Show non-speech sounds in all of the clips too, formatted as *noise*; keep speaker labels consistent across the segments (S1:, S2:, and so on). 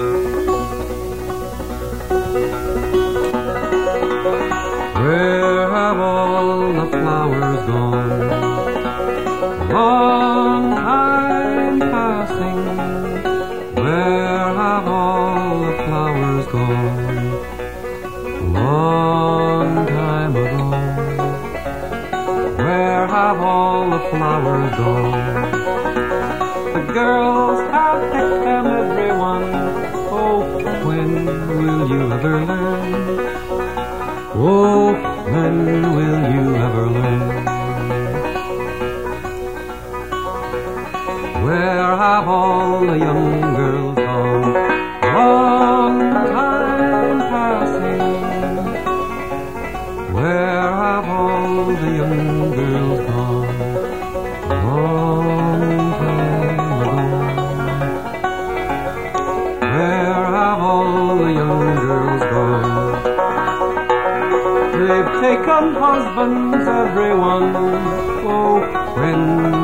S1: Where Oh, will you ever learn? Where have all the young husbands, everyone. Oh, when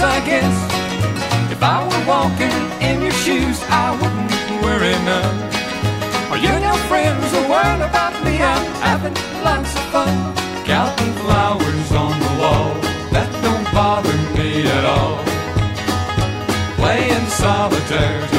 S2: I guess. If I were walking in your shoes, I wouldn't worry none. Are you your friends are worried about me? I'm having lots of fun. Counting flowers on the wall, that don't bother me at all. Playing solitaire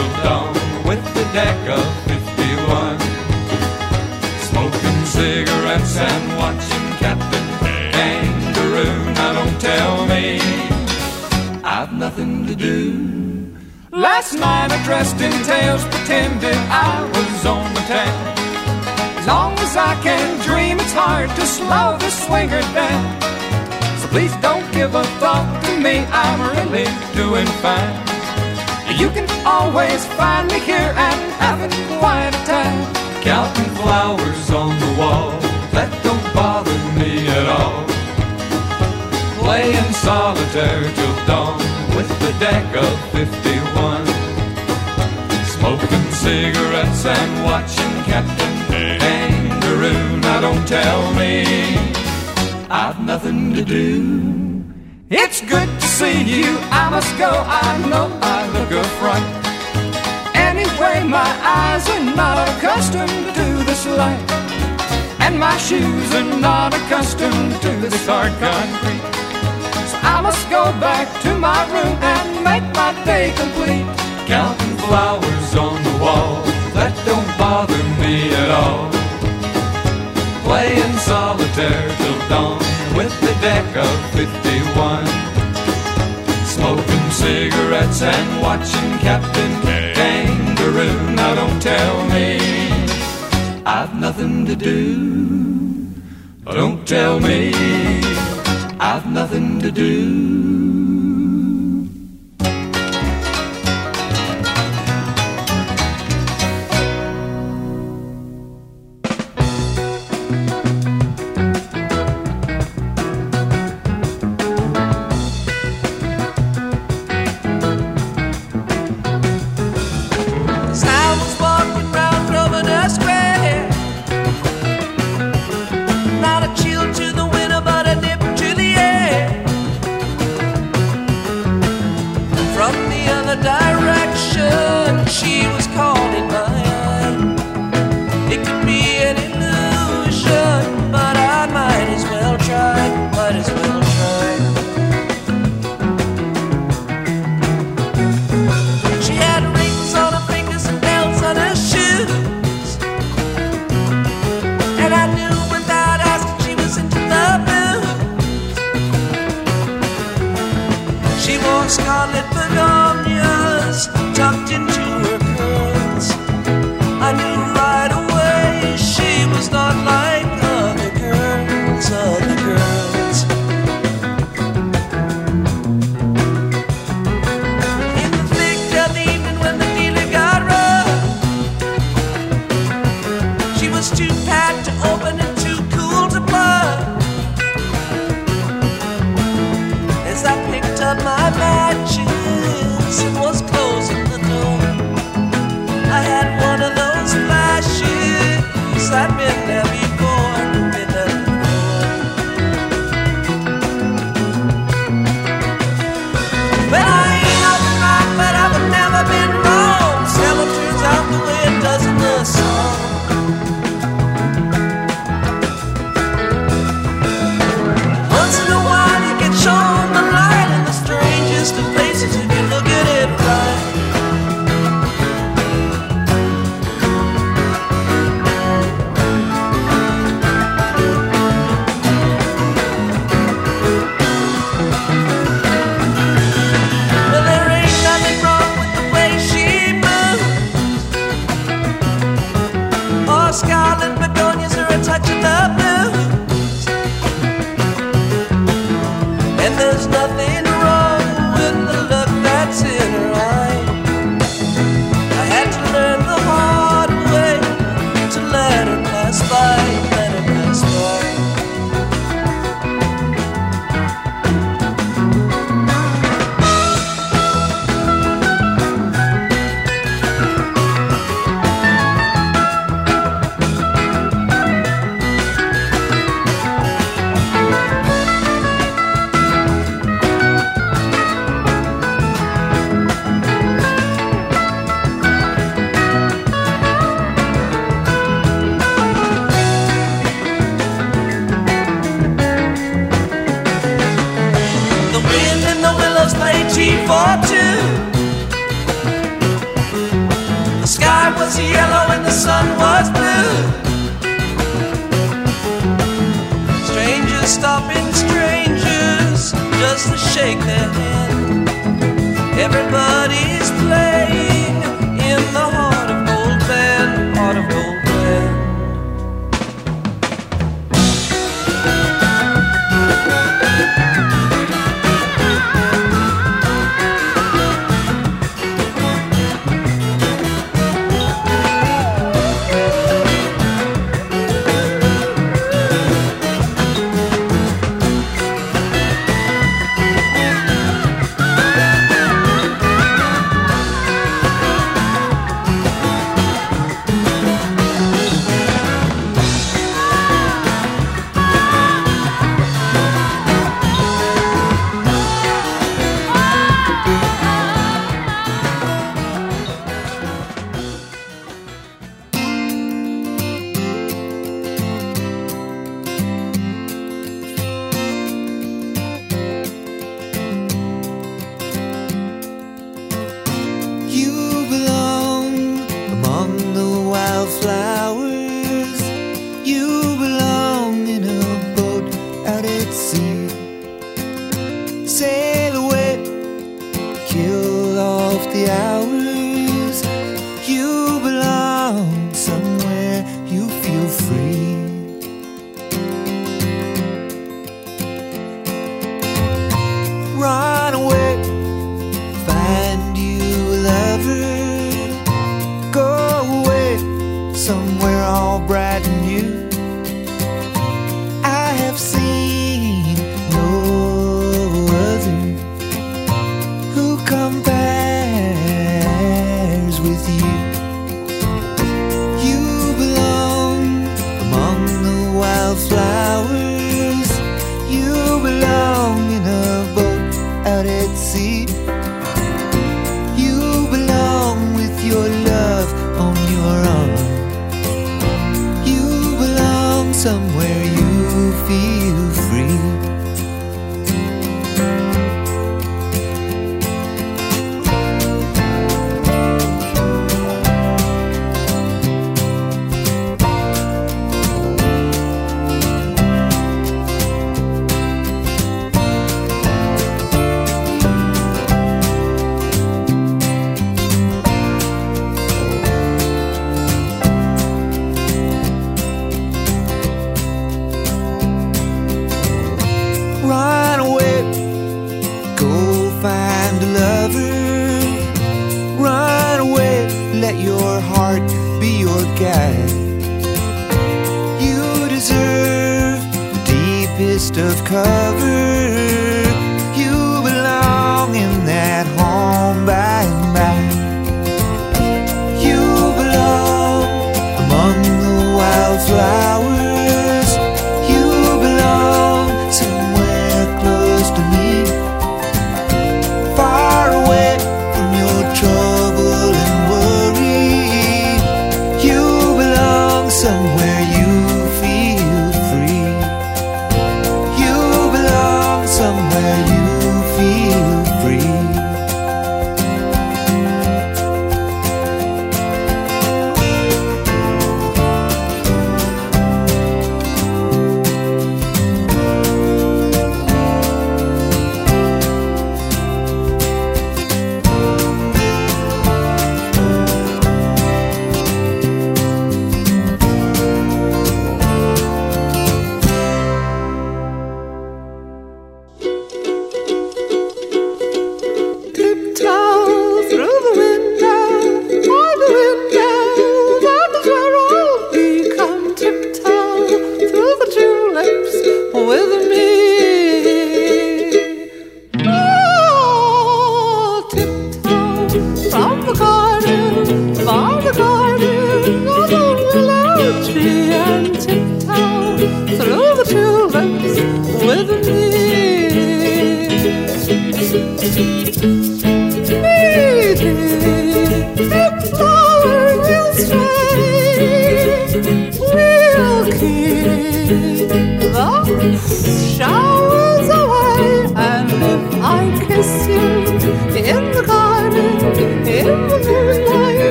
S2: do. Last night I dressed in tails, pretended I was on the town. As long as I can dream, it's hard to slow the swinger down. So please don't give a thought to me, I'm really doing fine. You can always find me here and having quite a time. Counting flowers on the wall, that don't bother me at all. Playing solitaire till dawn with the deck of 51. Smoking cigarettes and watching Captain Kangaroo. Now don't tell me I've nothing to do. It's good to see you. I must go. I know I look a fright. Anyway, my eyes are not accustomed to this light. And my shoes are not accustomed to this hard concrete. I must go back to my room and make my day complete. Counting flowers on the wall, that don't bother me at all. Playing solitaire till dawn with the deck of 51. Smoking cigarettes and watching Captain Kangaroo. Now don't tell me I've nothing to do. Don't tell me I've nothing to do.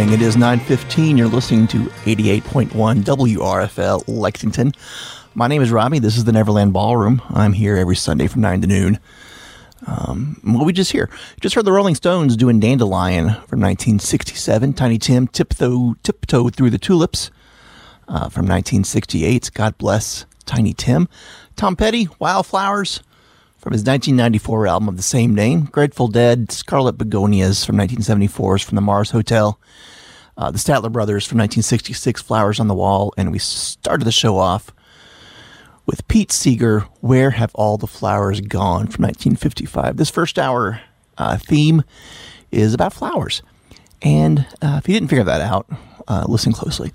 S3: Morning. It is 9:15. You're listening to 88.1 WRFL Lexington. My name is Robbie. This is the Neverland Ballroom. I'm here every Sunday from 9 to noon.
S4: Um, what we just hear? Just heard the Rolling Stones doing Dandelion from 1967. Tiny Tim tiptoe tiptoe through the tulips uh, from 1968. God bless Tiny Tim. Tom Petty, Wildflowers from his 1994 album of the same name. Grateful Dead, Scarlet Begonias from 1974 is from the Mars Hotel. Uh, the Statler Brothers from 1966, Flowers on the Wall. And we started the show off with Pete Seeger, Where Have All the Flowers Gone from 1955. This first hour uh, theme is about flowers. And uh, if you didn't figure that out, uh, listen closely.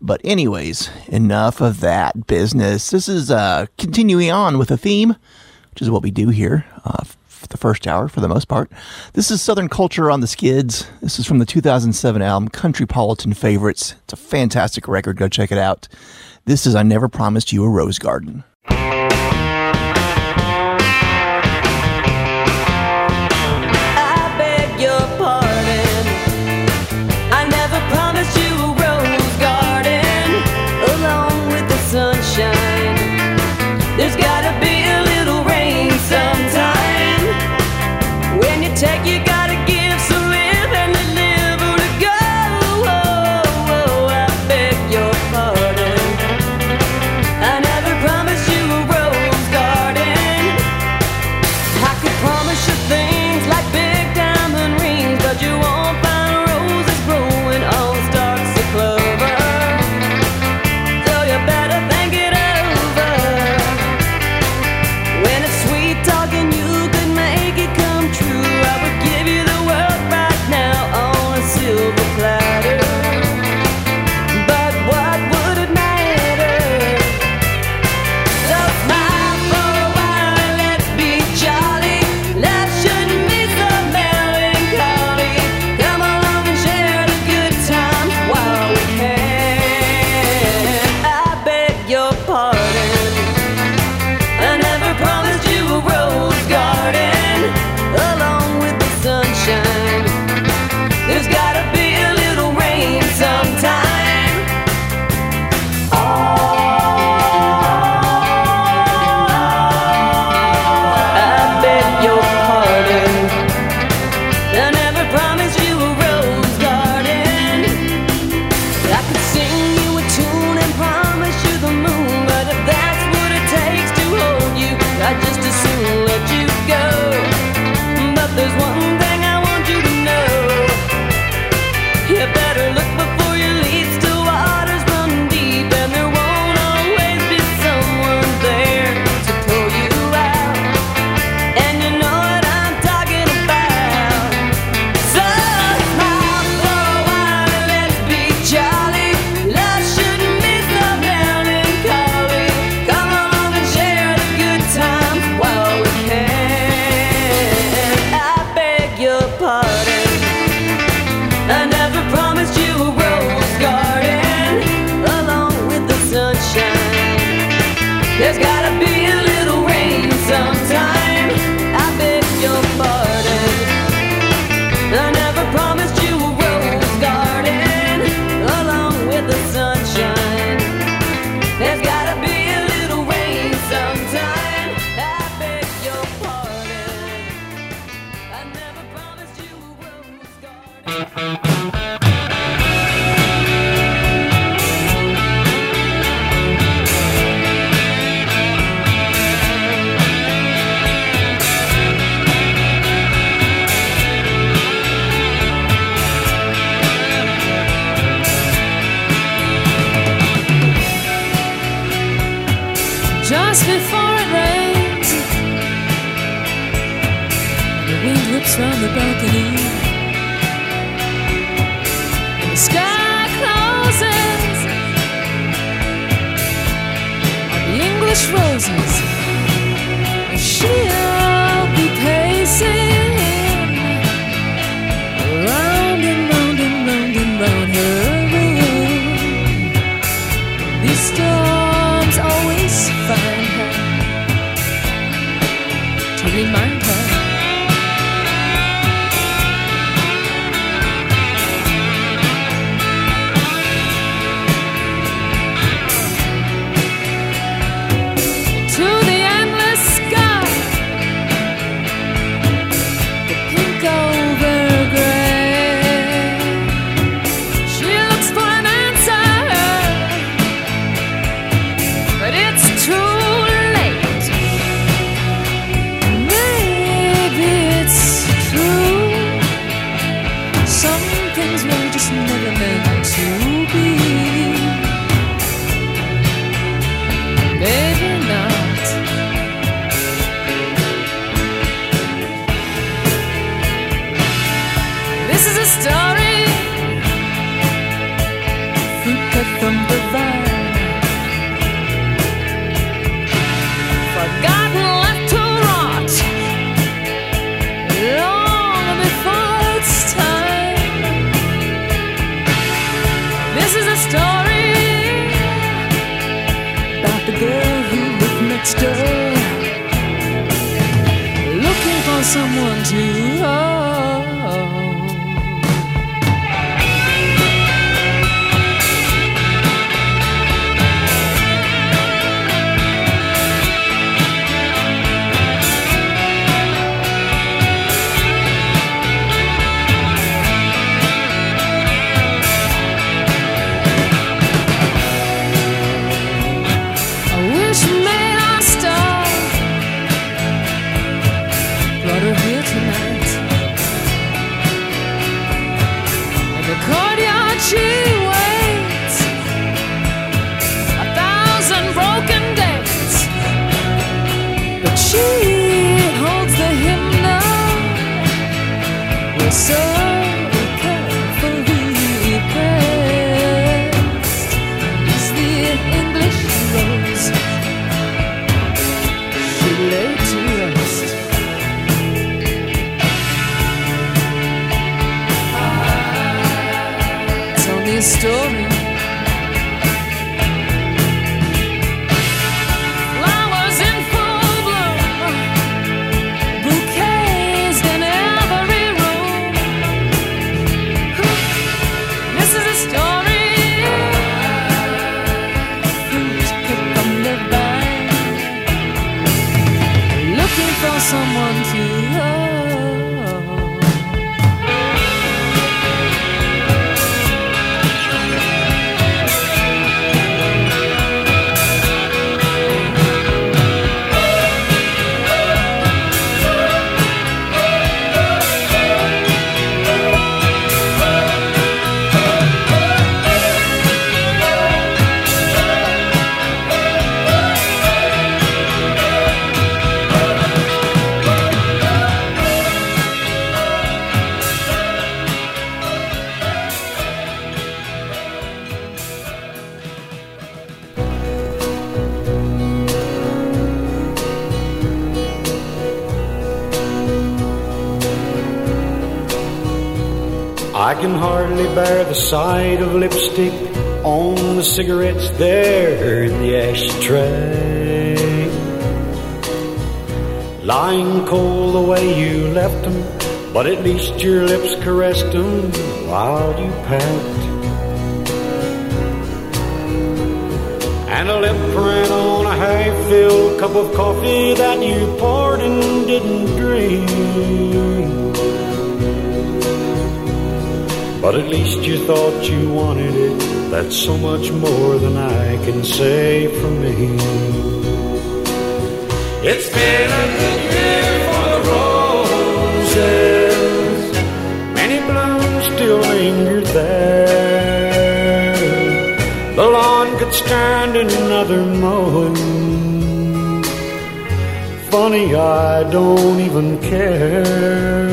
S4: But, anyways, enough of that business. This is uh, continuing on with a theme, which is what we do here uh, the first hour for the most part. This is Southern Culture on the Skids. This is from the 2007 album Country Countrypolitan Favorites. It's a fantastic record. Go check it out. This is I Never Promised You a Rose Garden.
S5: To
S6: remind her.
S7: Sight of lipstick on the cigarettes there in the ashtray. Lying cold the way you left them, but at least your lips caressed them while you packed. And a lip print on a half-filled cup of coffee But at least you thought you wanted it. That's so much more than I can say for me. It's been a good year for the roses. Many blooms still linger there. The lawn could stand another mowing. Funny, I don't even care.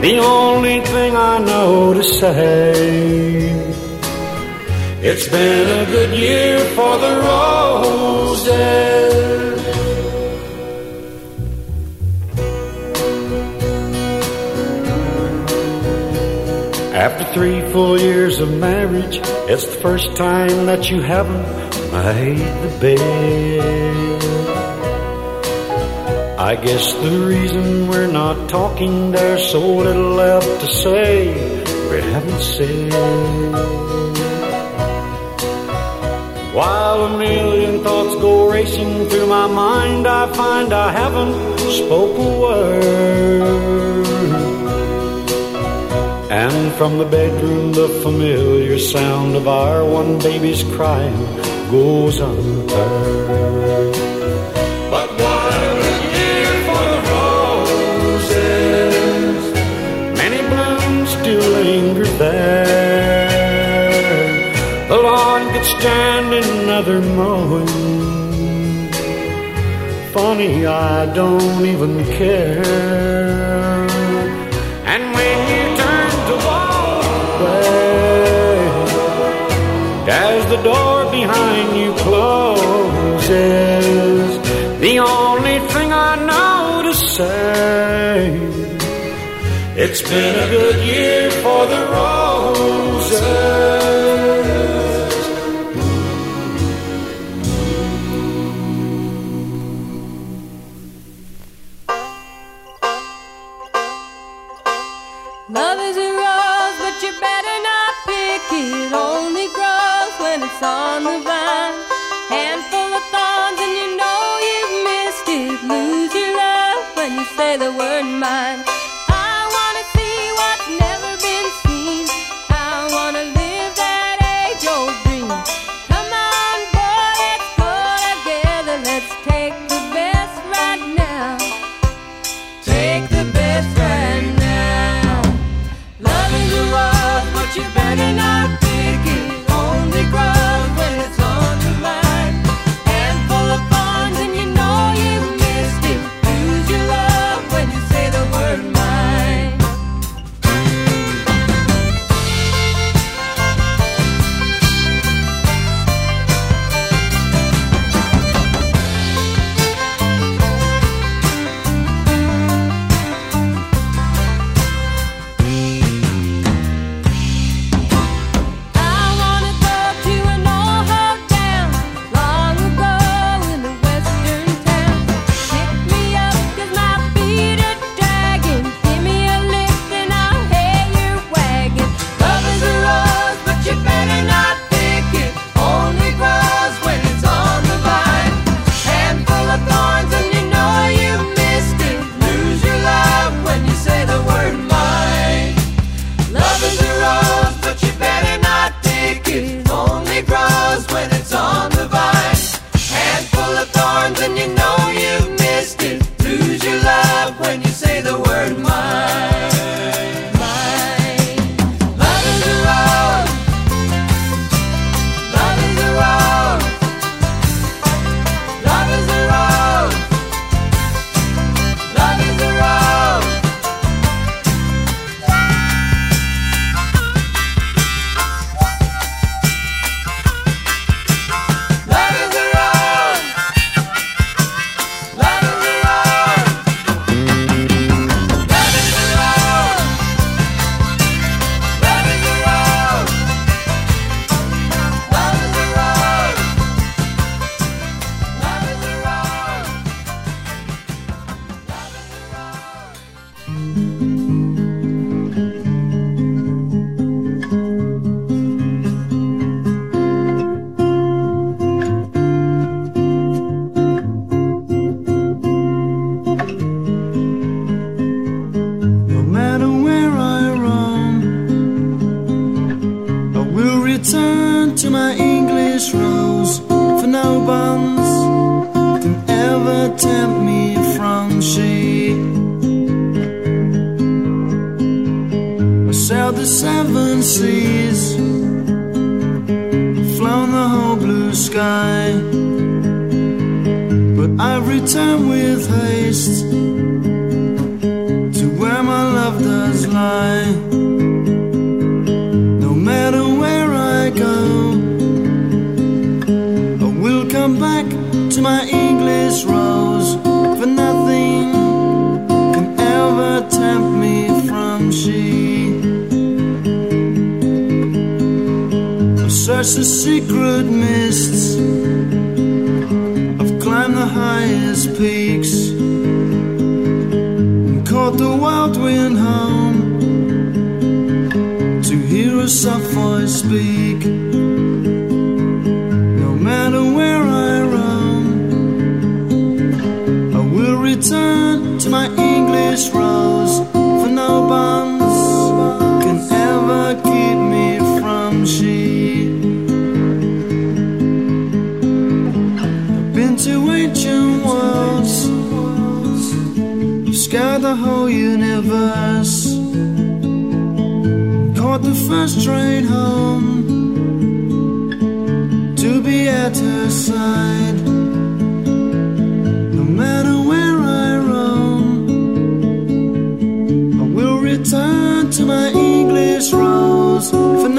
S7: The only thing I know to say, it's been a good year for the roses. After three full years of marriage, it's the first time that you haven't made the bed. I guess the reason we're not talking, there's so little left to say we haven't said. While a million thoughts go racing through my mind, I find I haven't spoke a word. And from the bedroom, the familiar sound of our one baby's crying goes unheard. And another mowing. Funny, I don't even care. And when you turn to walk away, as the door behind you closes, the only thing I know to say, it's been a good year for the
S8: road.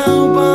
S8: now, but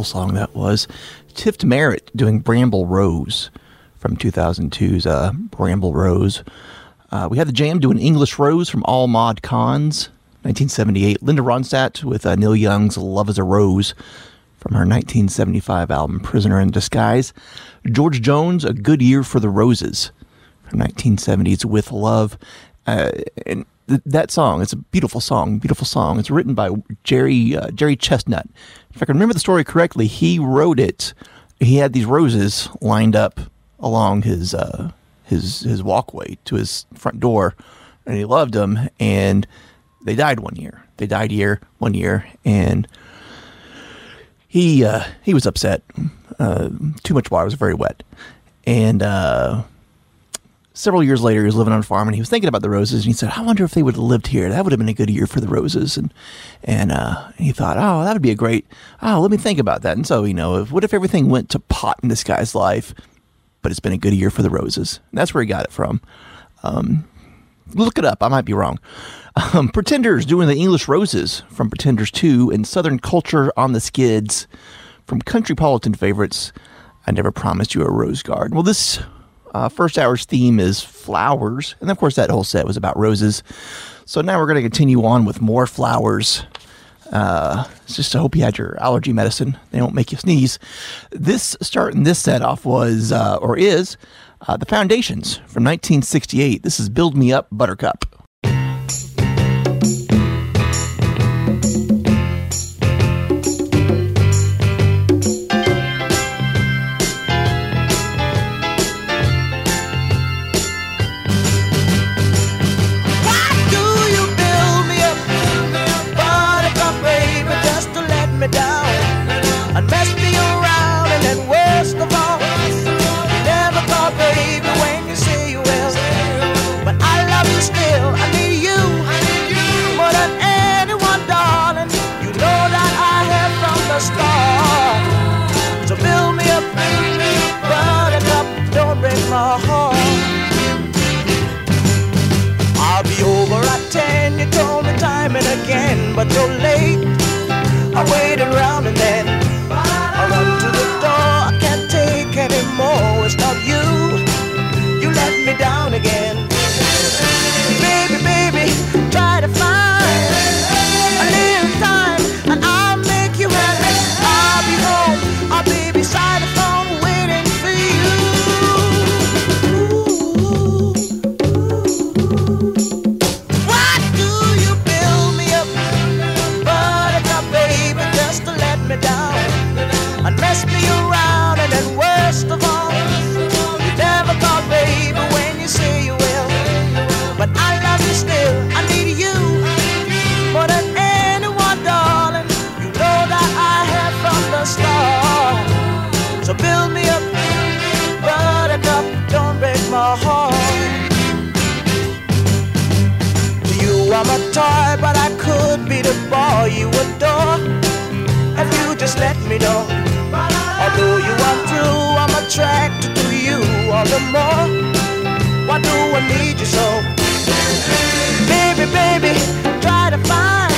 S3: beautiful song that was. Tift Merritt doing Bramble Rose from 2002's uh, Bramble Rose. Uh, we had the Jam doing English Rose from All Mod Cons, 1978. Linda Ronstadt with uh, Neil Young's Love is a Rose from her 1975 album Prisoner in Disguise. George Jones, A Good Year for the Roses from 1970's With Love. Uh, and th- that song, it's a beautiful song, beautiful song. It's written by Jerry uh, Jerry Chesnut. If I can remember the story correctly, he wrote it. He had these roses lined up along his uh, his his walkway to his front door, and he loved them. And they died one year. They died year one year, and he uh, he was upset. Uh, too much water it was very wet, and uh, several years later, he was living on a farm and he was thinking about the roses. And he said, "I wonder if they would have lived here. That would have been a good year for the roses." And and uh, he thought, "Oh, that would be a great. Oh, let me think about that." And so, you know, if, what if everything went to pot in this guy's life? But it's been a good year for the roses. And that's where he got it from. Um, look it up. I might be wrong. Um, Pretenders doing the English Roses from Pretenders 2 and Southern Culture on the Skids from Country Countrypolitan Favorites. I never promised you a rose garden. Well, this uh, first hour's theme is flowers. And of course, that whole set was about roses. So now we're going to continue on with more flowers. Uh, just I hope you had your allergy medicine. They don't make you sneeze. This starting this set off was uh, or is uh, the Foundations from 1968. This is "Build Me Up, Buttercup."
S9: Toy, but I could be the boy you adore. If you just let me know. Although you are true, I'm attracted to you all the more. Why do I need you so? Baby, baby, try to find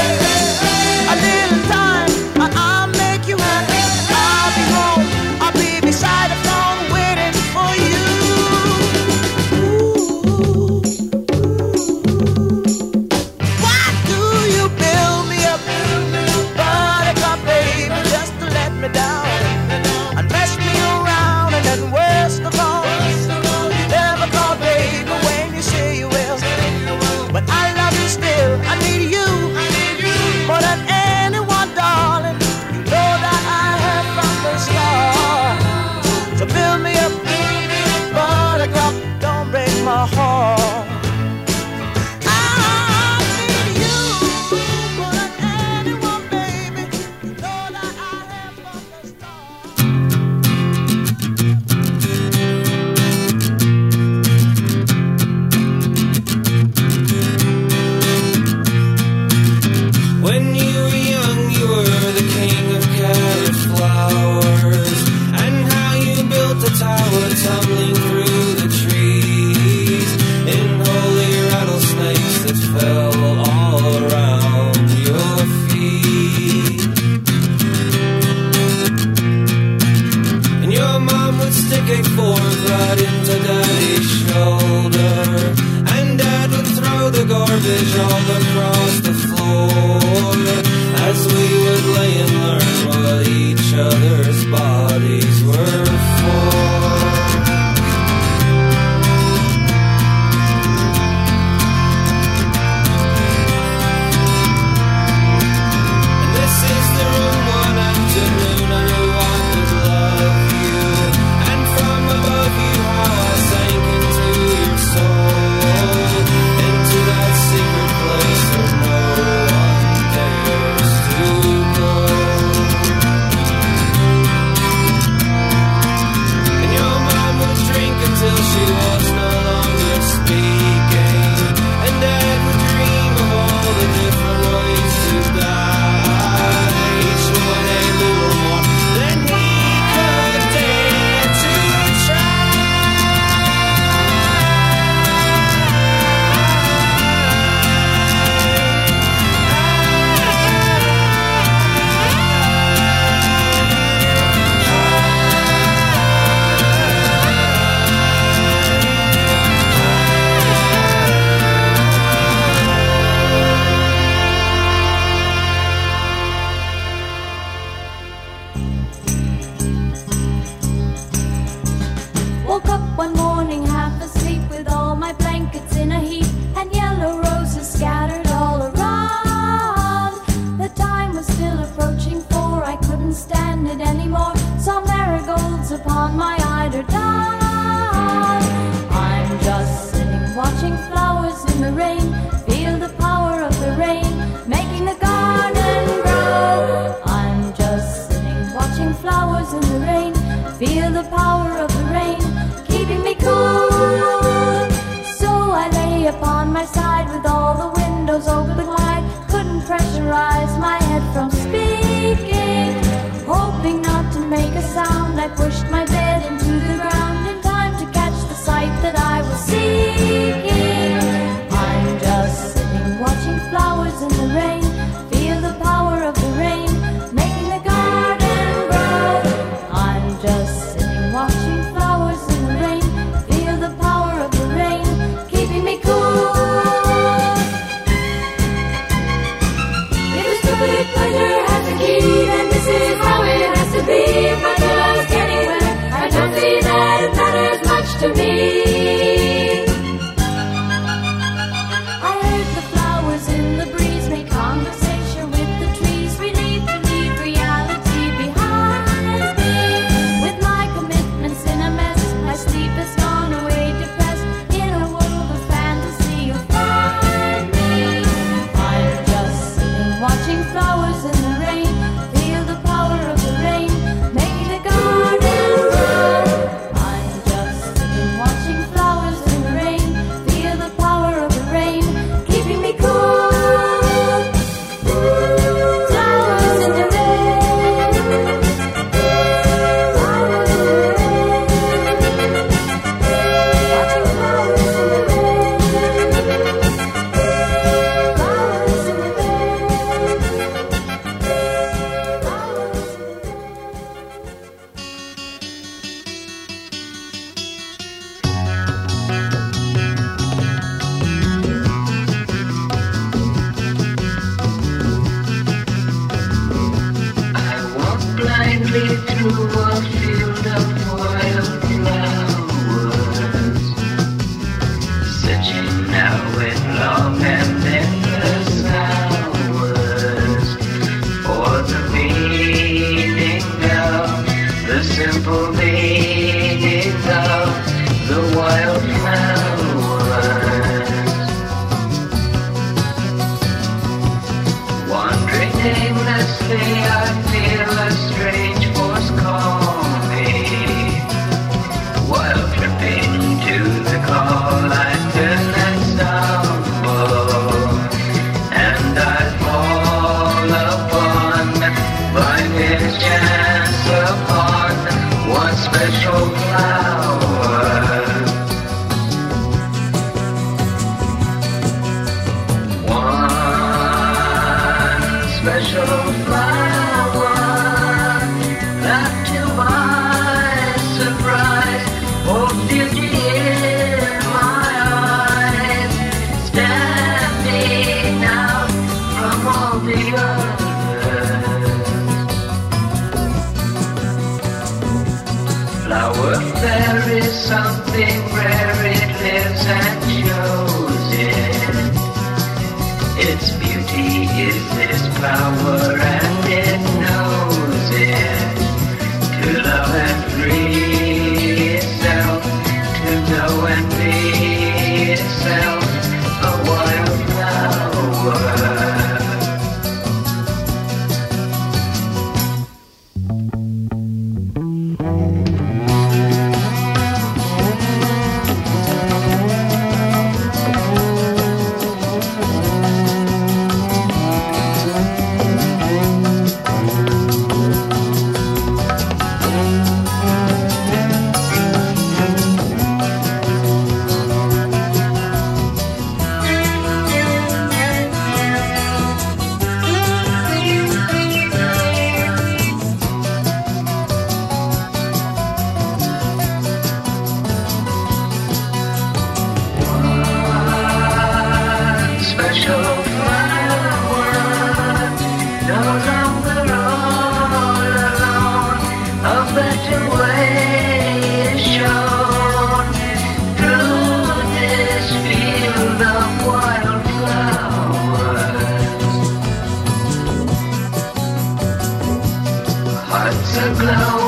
S10: Hearts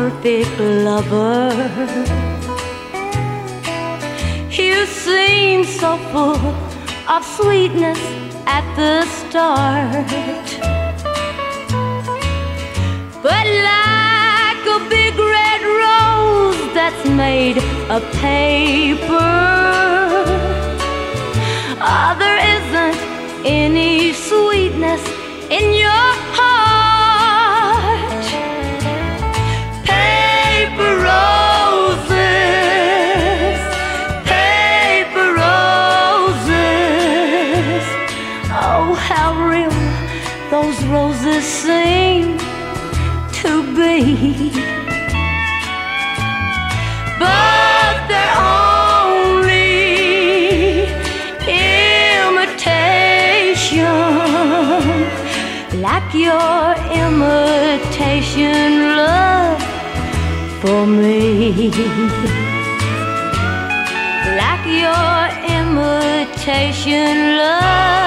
S6: perfect lover. You seem so full of sweetness at the start. But like a big red rose that's made of paper, ah, there isn't any sweetness in your love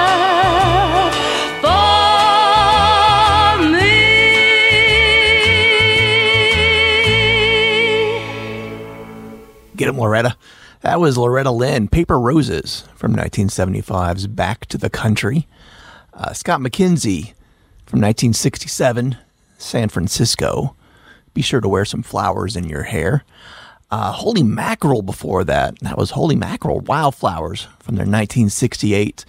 S6: for me.
S3: Get it, Loretta. That was Loretta Lynn, Paper Roses from 1975's Back to the Country. Uh, Scott McKenzie from 1967, San Francisco. Be sure to wear some flowers in your hair. Uh, Holy Mackerel before that. That was Holy Mackerel, Wildflowers from their 1968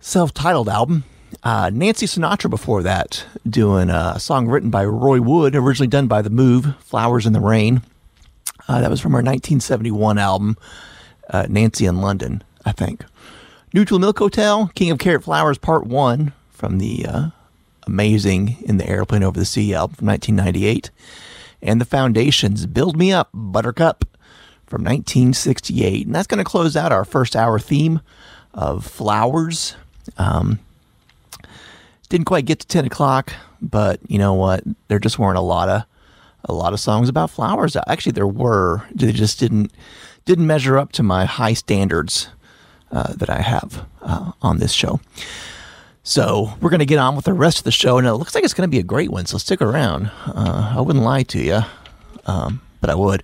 S3: self titled album. Uh, Nancy Sinatra before that, doing a song written by Roy Wood, originally done by The Move, Flowers in the Rain. Uh, that was from our 1971 album, uh, Nancy in London, I think. Neutral Milk Hotel, King of Carrot Flowers Part 1 from the uh, amazing In the Airplane Over the Sea album from 1998. And The Foundations, Build Me Up, Buttercup from 1968. And that's going to close out our first hour theme of flowers. Um, didn't quite get to 10 o'clock, but you know what? There just weren't a lot of a lot of songs about flowers. Actually, there were. They just didn't didn't measure up to my high standards uh, that I have uh, on this show. So we're going to get on with the rest of the show, and it looks like it's going to be a great one. So stick around. Uh, I wouldn't lie to you, um, but I would.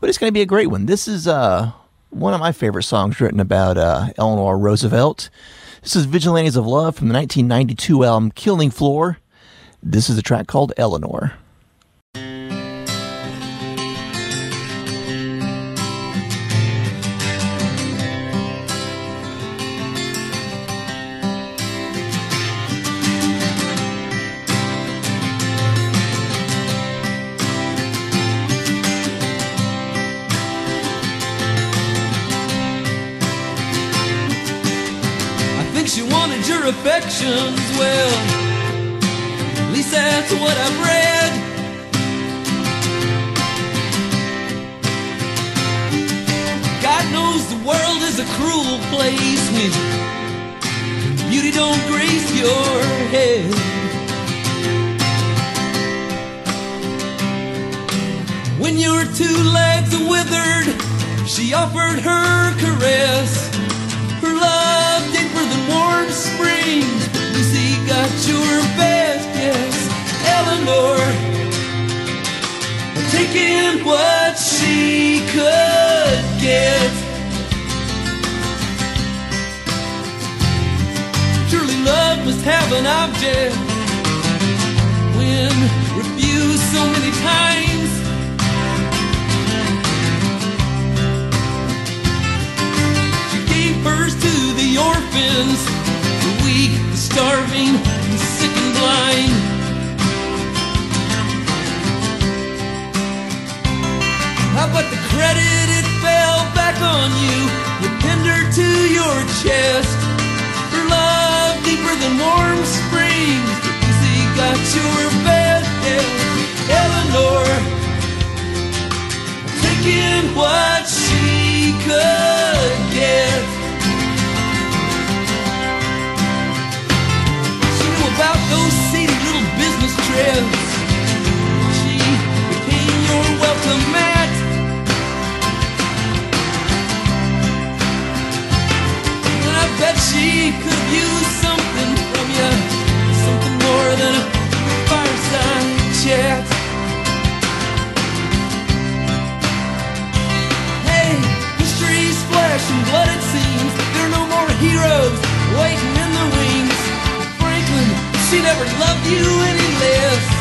S3: But it's going to be a great one. This is uh, one of my favorite songs written about uh, Eleanor Roosevelt. This is Vigilantes of Love from the 1992 album Killing Floor. This is a track called Eleanor.
S11: Place when beauty don't grace your head. When your two legs are withered, she offered her caress. Her love deeper than warm springs. Lucy got your best, yes, Eleanor. Taking what she could get. Surely love must have an object. When refused so many times. She gave birth to the orphans, the weak, the starving, the sick and blind. How about the credit it fell back on you? You pinned her to your chest. Deeper than warm springs. Easy got your bed, yeah. Eleanor taking what she could get. She knew about those seedy little business trips. She became your welcome mat. Bet she could use than a fireside chat.
S12: Hey, history's flesh and
S13: blood it seems. There are no more
S14: heroes waiting in the wings. Franklin, she never loved you
S15: any
S3: less.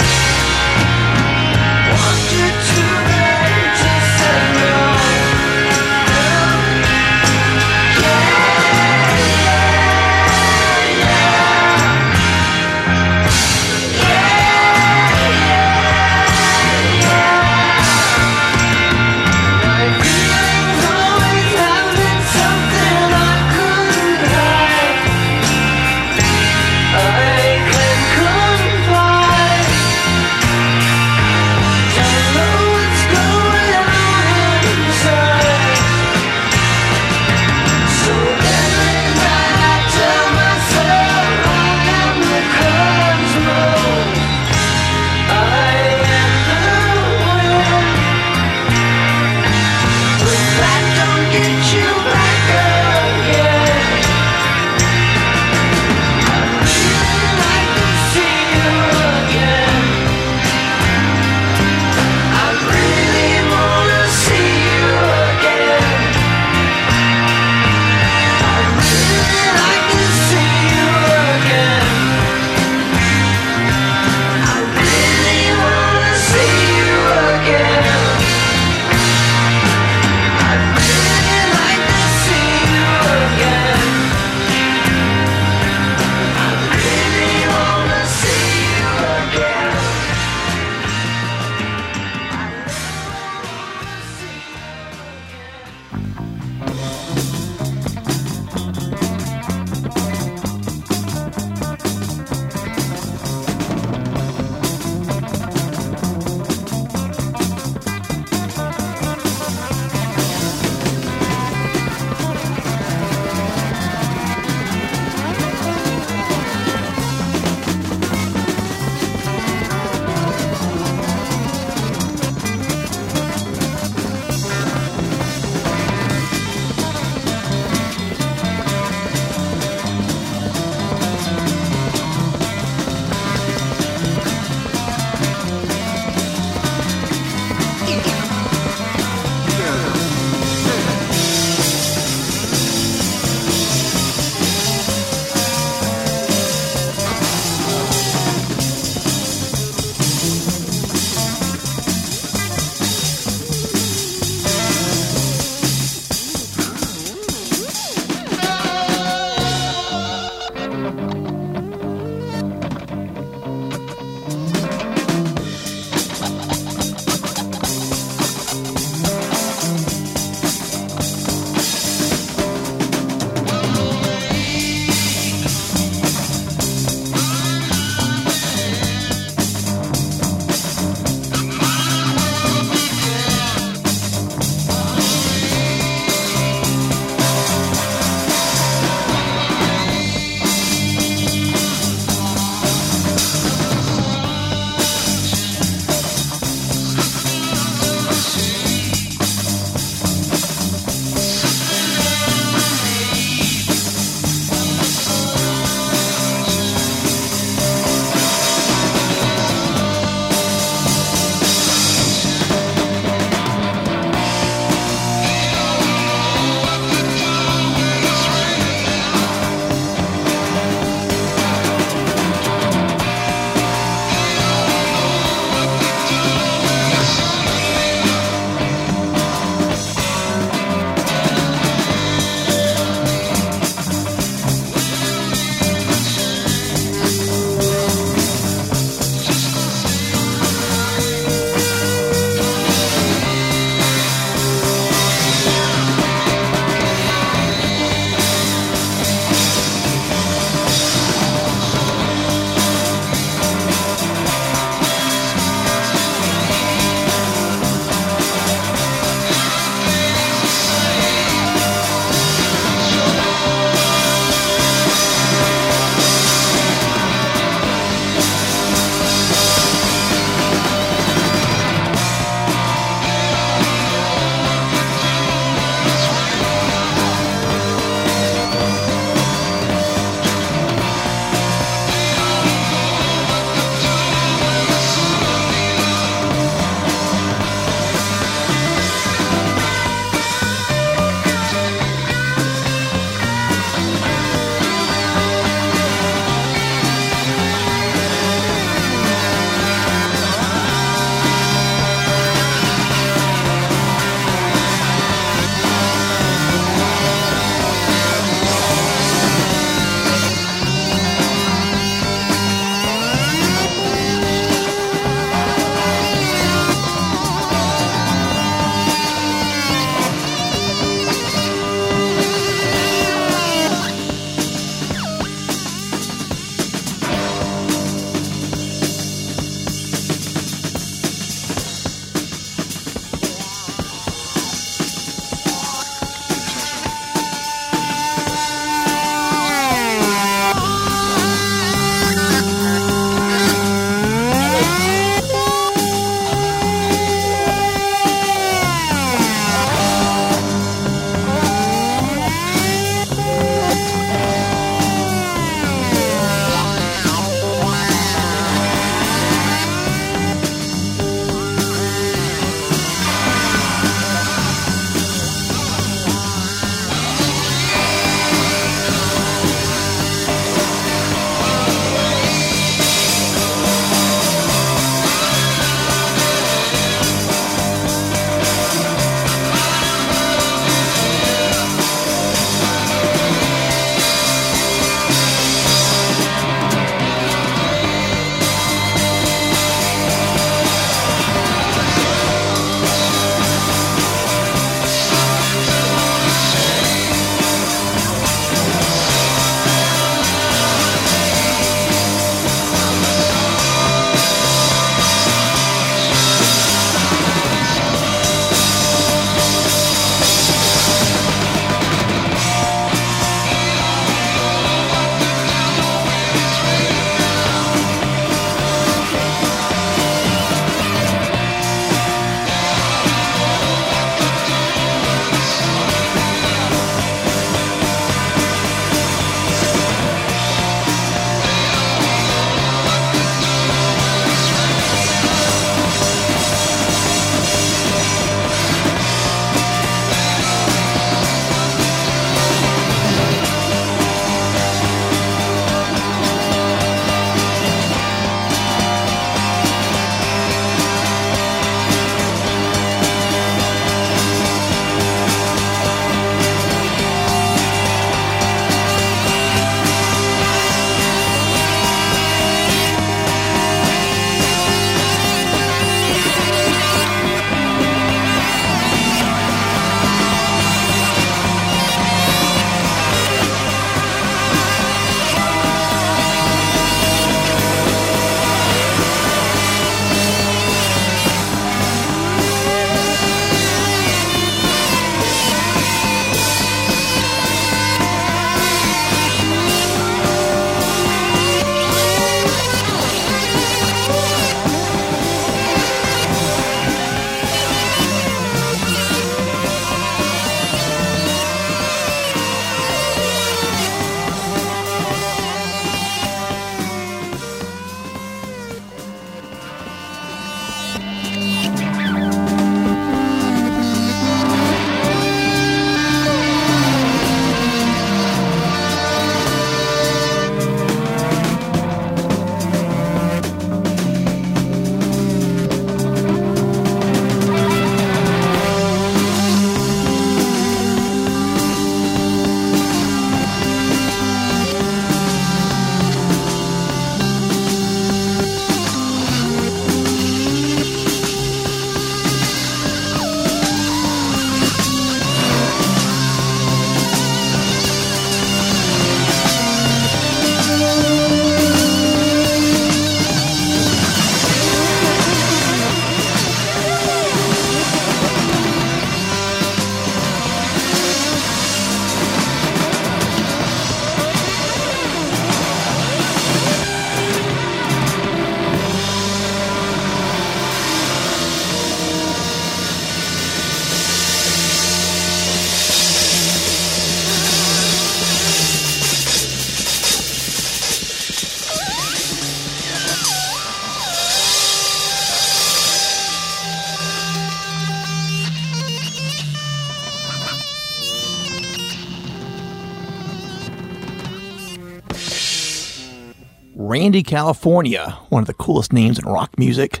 S3: California, one of the coolest names in rock music.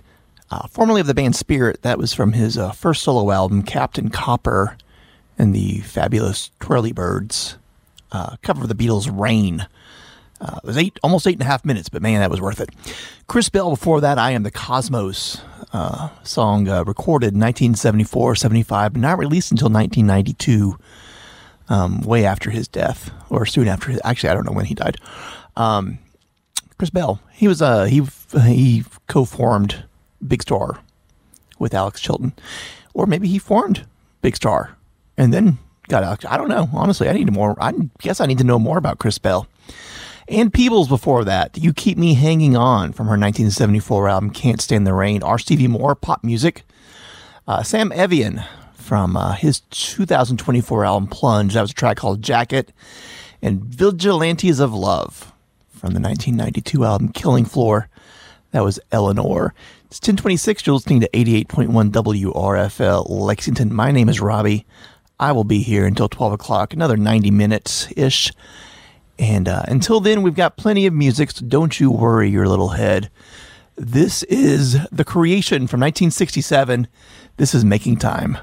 S3: Uh, formerly of the band Spirit, that was from his uh, first solo album, Captain Kopter and the Fabulous Twirly Birds. Uh, cover of the Beatles' Rain. Uh, it was eight, almost eight and a half minutes, but man, that was worth it. Chris Bell, before that, I Am the Cosmos uh, song uh, recorded in 1974 75, but not released until 1992, um, way after his death, or soon after his. Actually, I don't know when he died. Um, Chris Bell, he was uh, he he co-formed Big Star with Alex Chilton, or maybe he formed Big Star and then got Alex. I don't know. Honestly, I need more. I guess I need to know more about Chris Bell. And Peebles before that, You Keep Me Hanging On from her 1974 album Can't Stand the Rain. R. Stevie Moore, pop music. Uh, Sam Evian from uh, his 2024 album Plunge. That was a track called Jacket. And Vigilantes of Love from the 1992 album Killing Floor. That was Eleanor. It's 1026. You're listening to 88.1 WRFL Lexington. My name is Robbie. I will be here until 12 o'clock, another 90 minutes ish. And uh, until then, we've got plenty of music, so don't you worry your little head. This is The Creation from 1967. This is Making Time.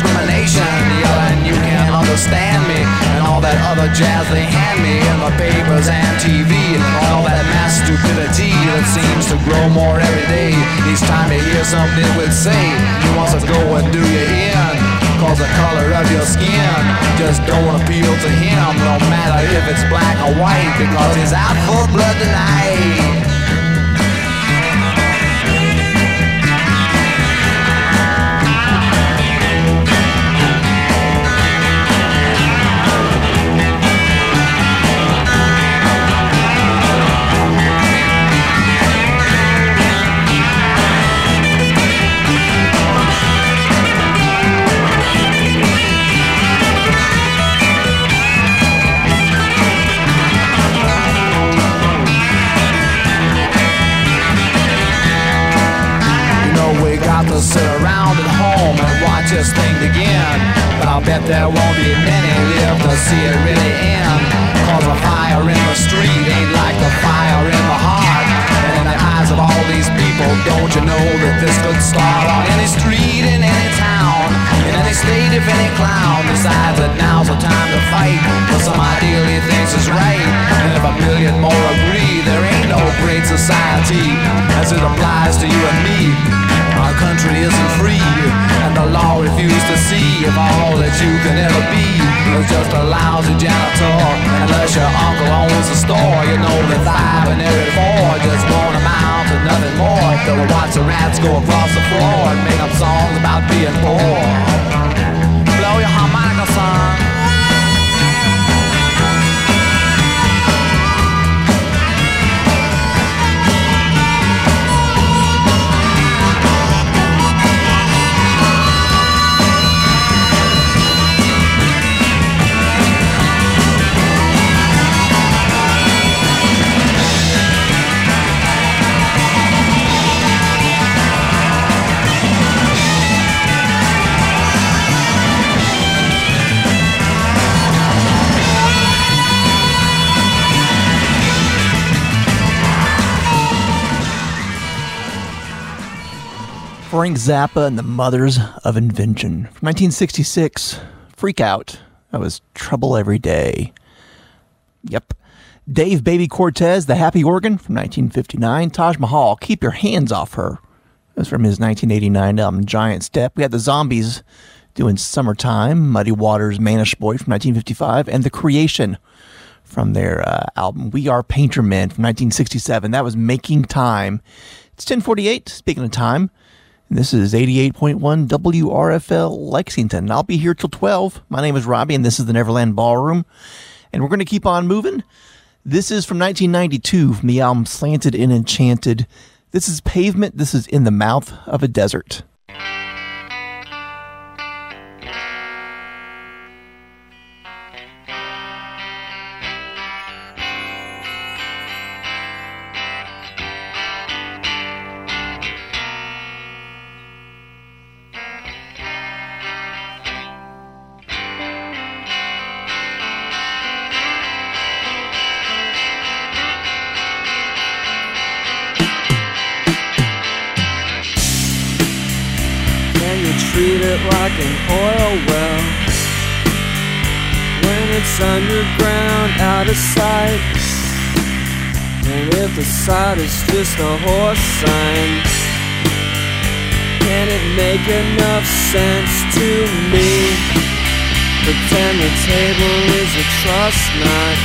S16: discrimination. Yeah, and you can't
S17: understand me and all that other jazz they hand me in the papers and TV. and All that mass stupidity that seems to grow more every day. Each time to hear something with say, you want to go and do your in. Cause the color of your skin just don't appeal to him, no matter if it's black or white, because he's out for blood tonight. that there won't be many left to see it really end. Cause a fire in the street ain't like the fire in the heart. And in the eyes of all these people, don't you know that this could start on any street in any town, in any state if any clown decides that now's the time to fight for some ideal he thinks is right. And if a million more agree, there ain't an old-grade society as it applies to you and me. Our country isn't free, and the law refuses to see if all that you can ever be is just a lousy janitor. Unless your uncle owns a store, you know that five and every four just won't amount to nothing more. Though watch the rats go across the floor and make up songs about being poor.
S3: Frank Zappa and the Mothers of Invention. From 1966, Freak Out. That was Trouble Every Day. Yep. Dave Baby Cortez, The Happy Organ from 1959. Taj Mahal, Keep Your Hands Off Her. That was from his 1989 album Giant Step. We had the Zombies doing Summertime, Muddy Waters, Mannish Boy from 1955, and The Creation from their uh, album We Are Paintermen from 1967. That was Making Time. It's 1048, speaking of time. This is 88.1 WRFL Lexington. I'll be here till 12. My name is Robbie, and this is the Neverland Ballroom. And we're going to keep on moving. This is from 1992 from the album Slanted and Enchanted. This is Pavement. This is In the Mouth of a Desert.
S4: Underground, out of sight. And if the sight is just a horse sign, can it make enough sense to me? Pretend the table is a trust knot.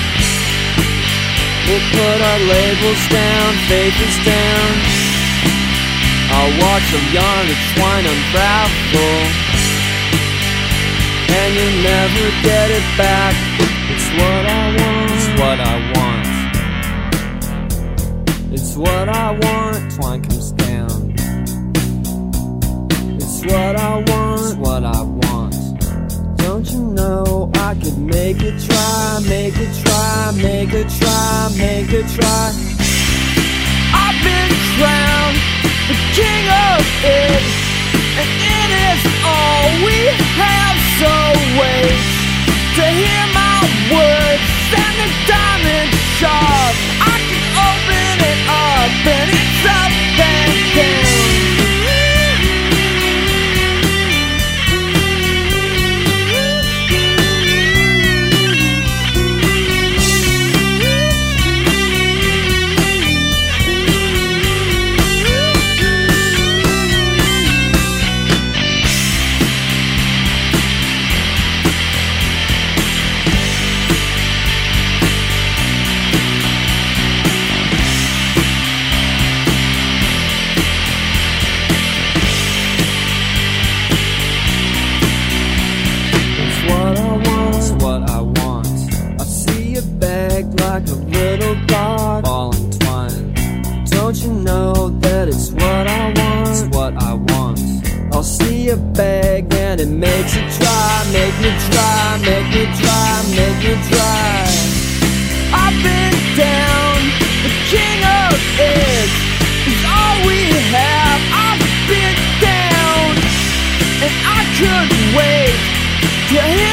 S4: We'll put our labels down, faith is down. I'll watch them yarn a twine unravel And you'll never get it back what I want. It's what I want. It's what I want. Twine comes down. It's what I want. It's what I want. Don't you know I could make it try Make it try Make it try Make it try? I've been crowned the king of it, and it is all we have. So wait to hear words and the diamond shard. To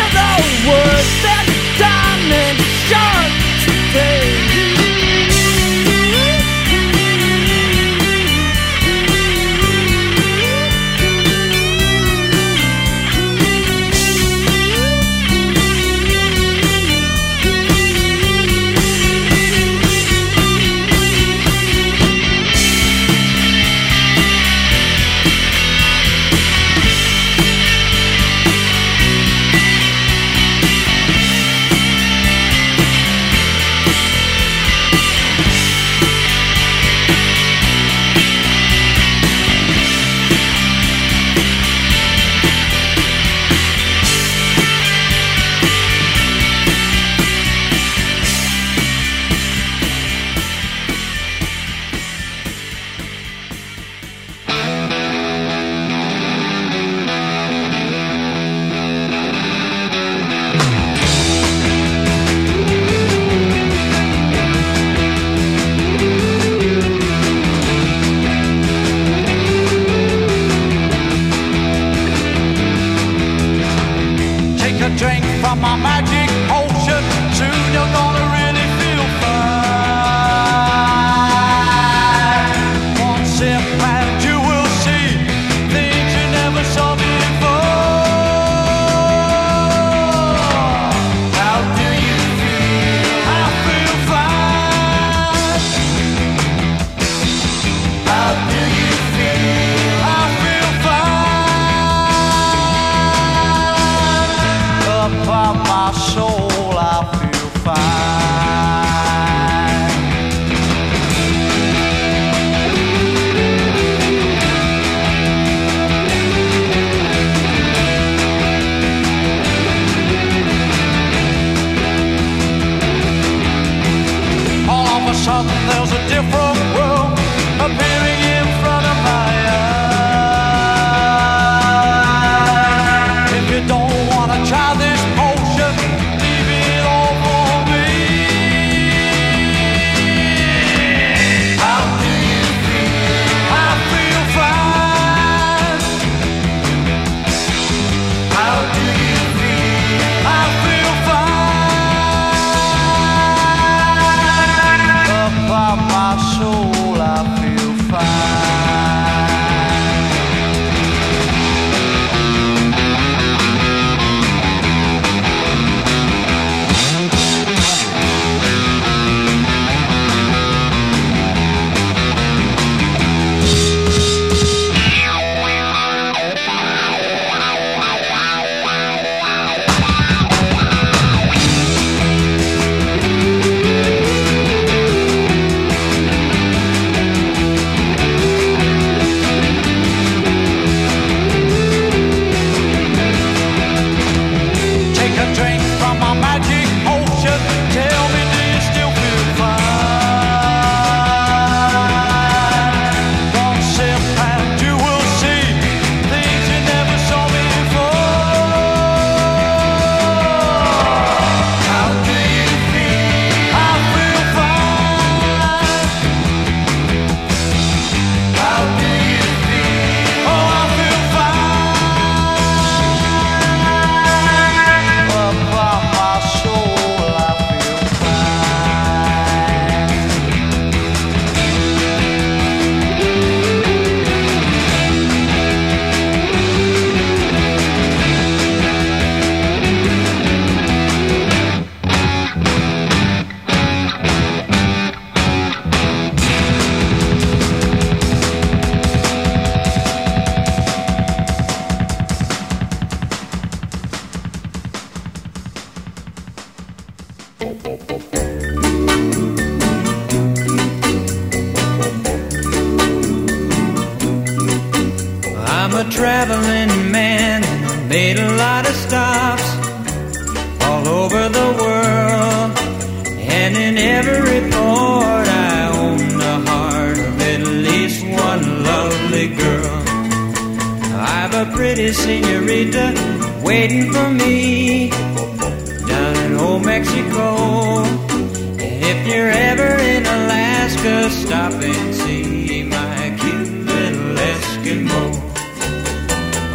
S18: anymore.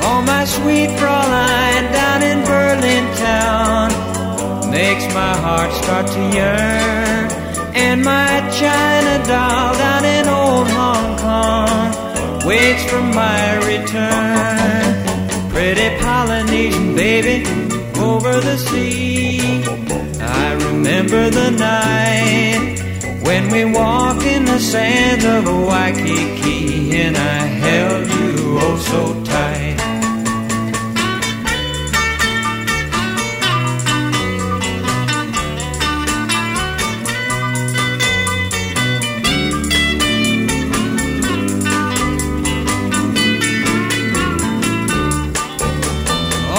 S18: Oh, my
S19: sweet Fräulein down in Berlin town makes my heart start to yearn. And my China doll down in old Hong Kong waits for my return. Pretty Polynesian baby over the sea. I remember the night when we walked in the sands of Waikiki and I held you oh so tight.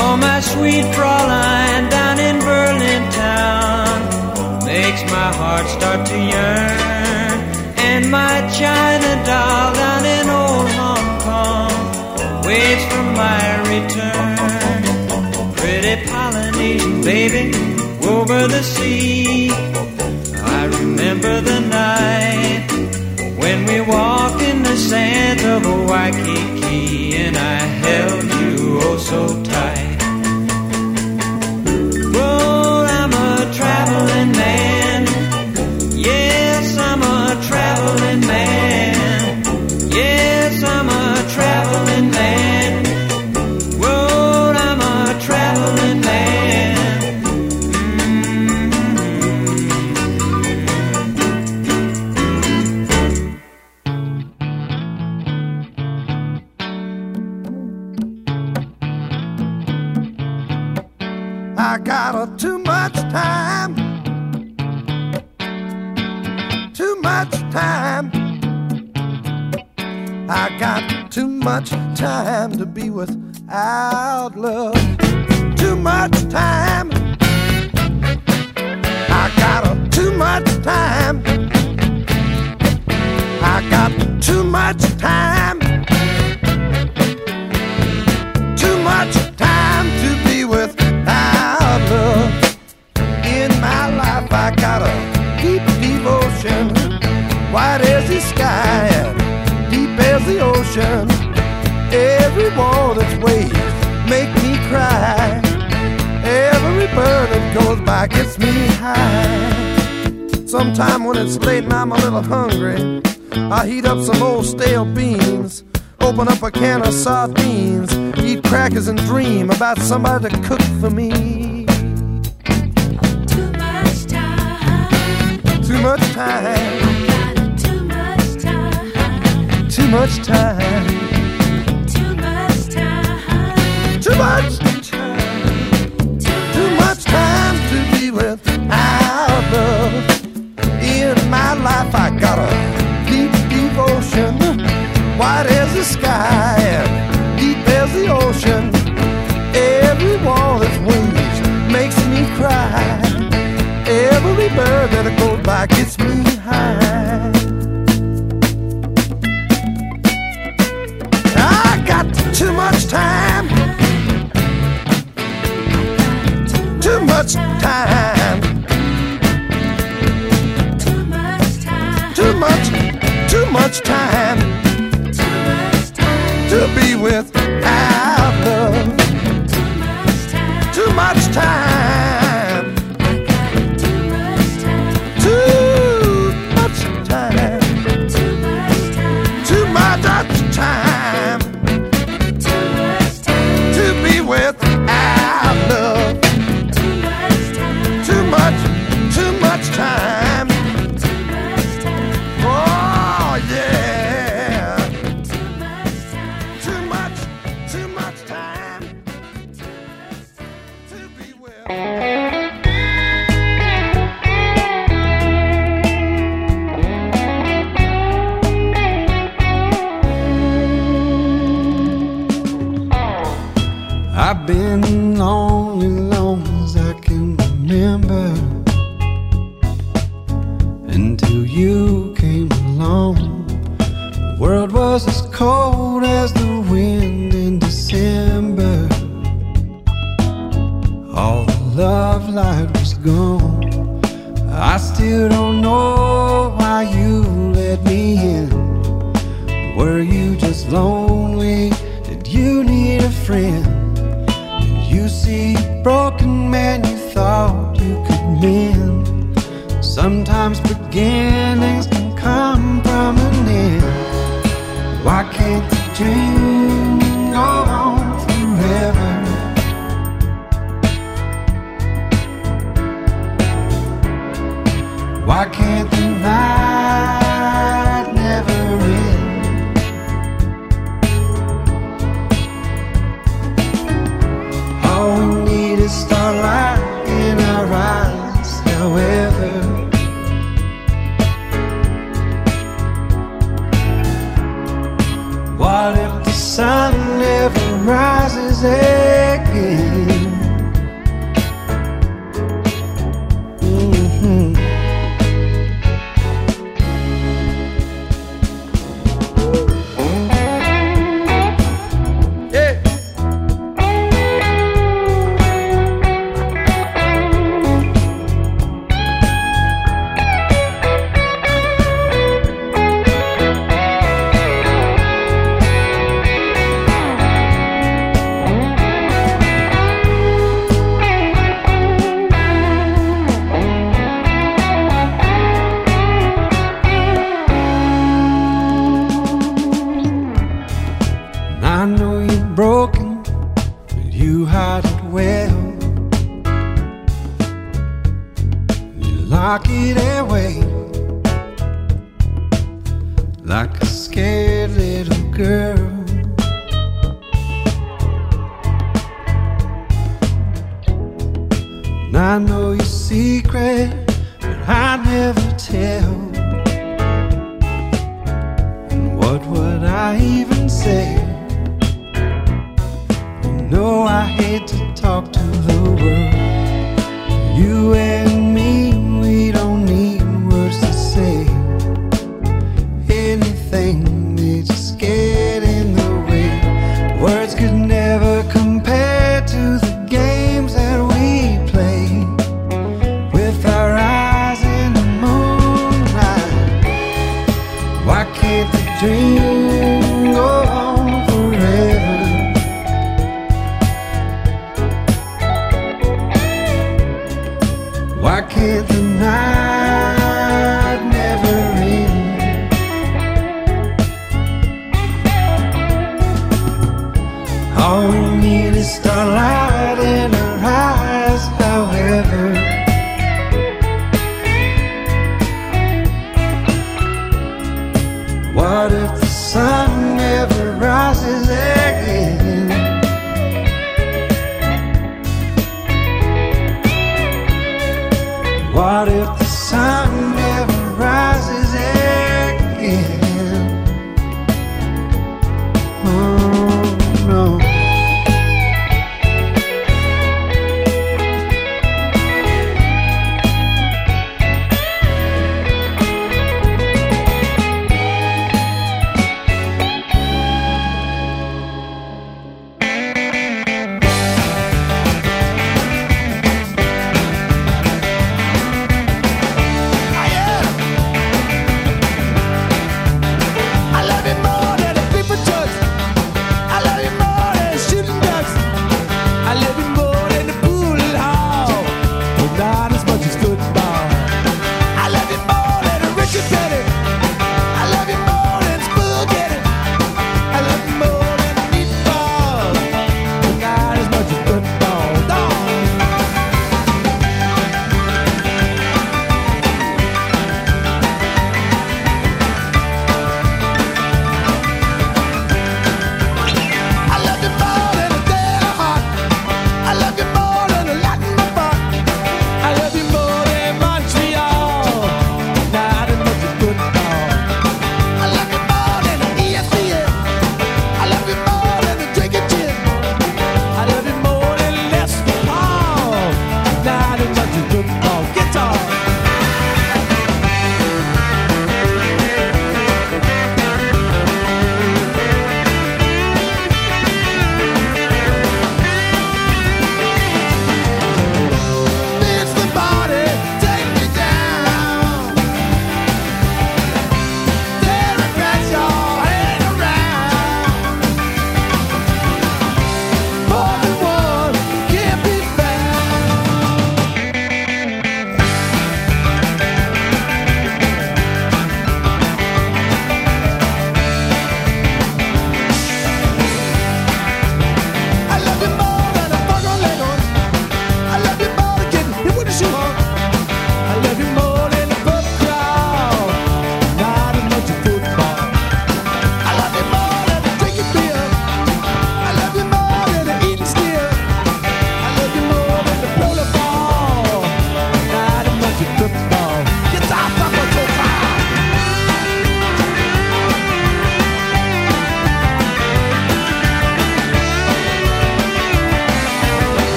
S19: Oh, my sweet Fräulein down in Berlin town makes my heart start to yearn, and my China doll my return. Pretty Polynesian baby over the sea. I remember the night when we walked in the sands of Waikiki and I held you oh so tight.
S20: love. I'm hungry.
S8: I heat up some old stale beans, open up a can of sardines, eat crackers and dream about somebody to cook for me.
S6: Too much time.
S8: Too much time.
S6: Too much time.
S8: Too much time.
S6: Too much time.
S8: Too much time.
S20: Let's.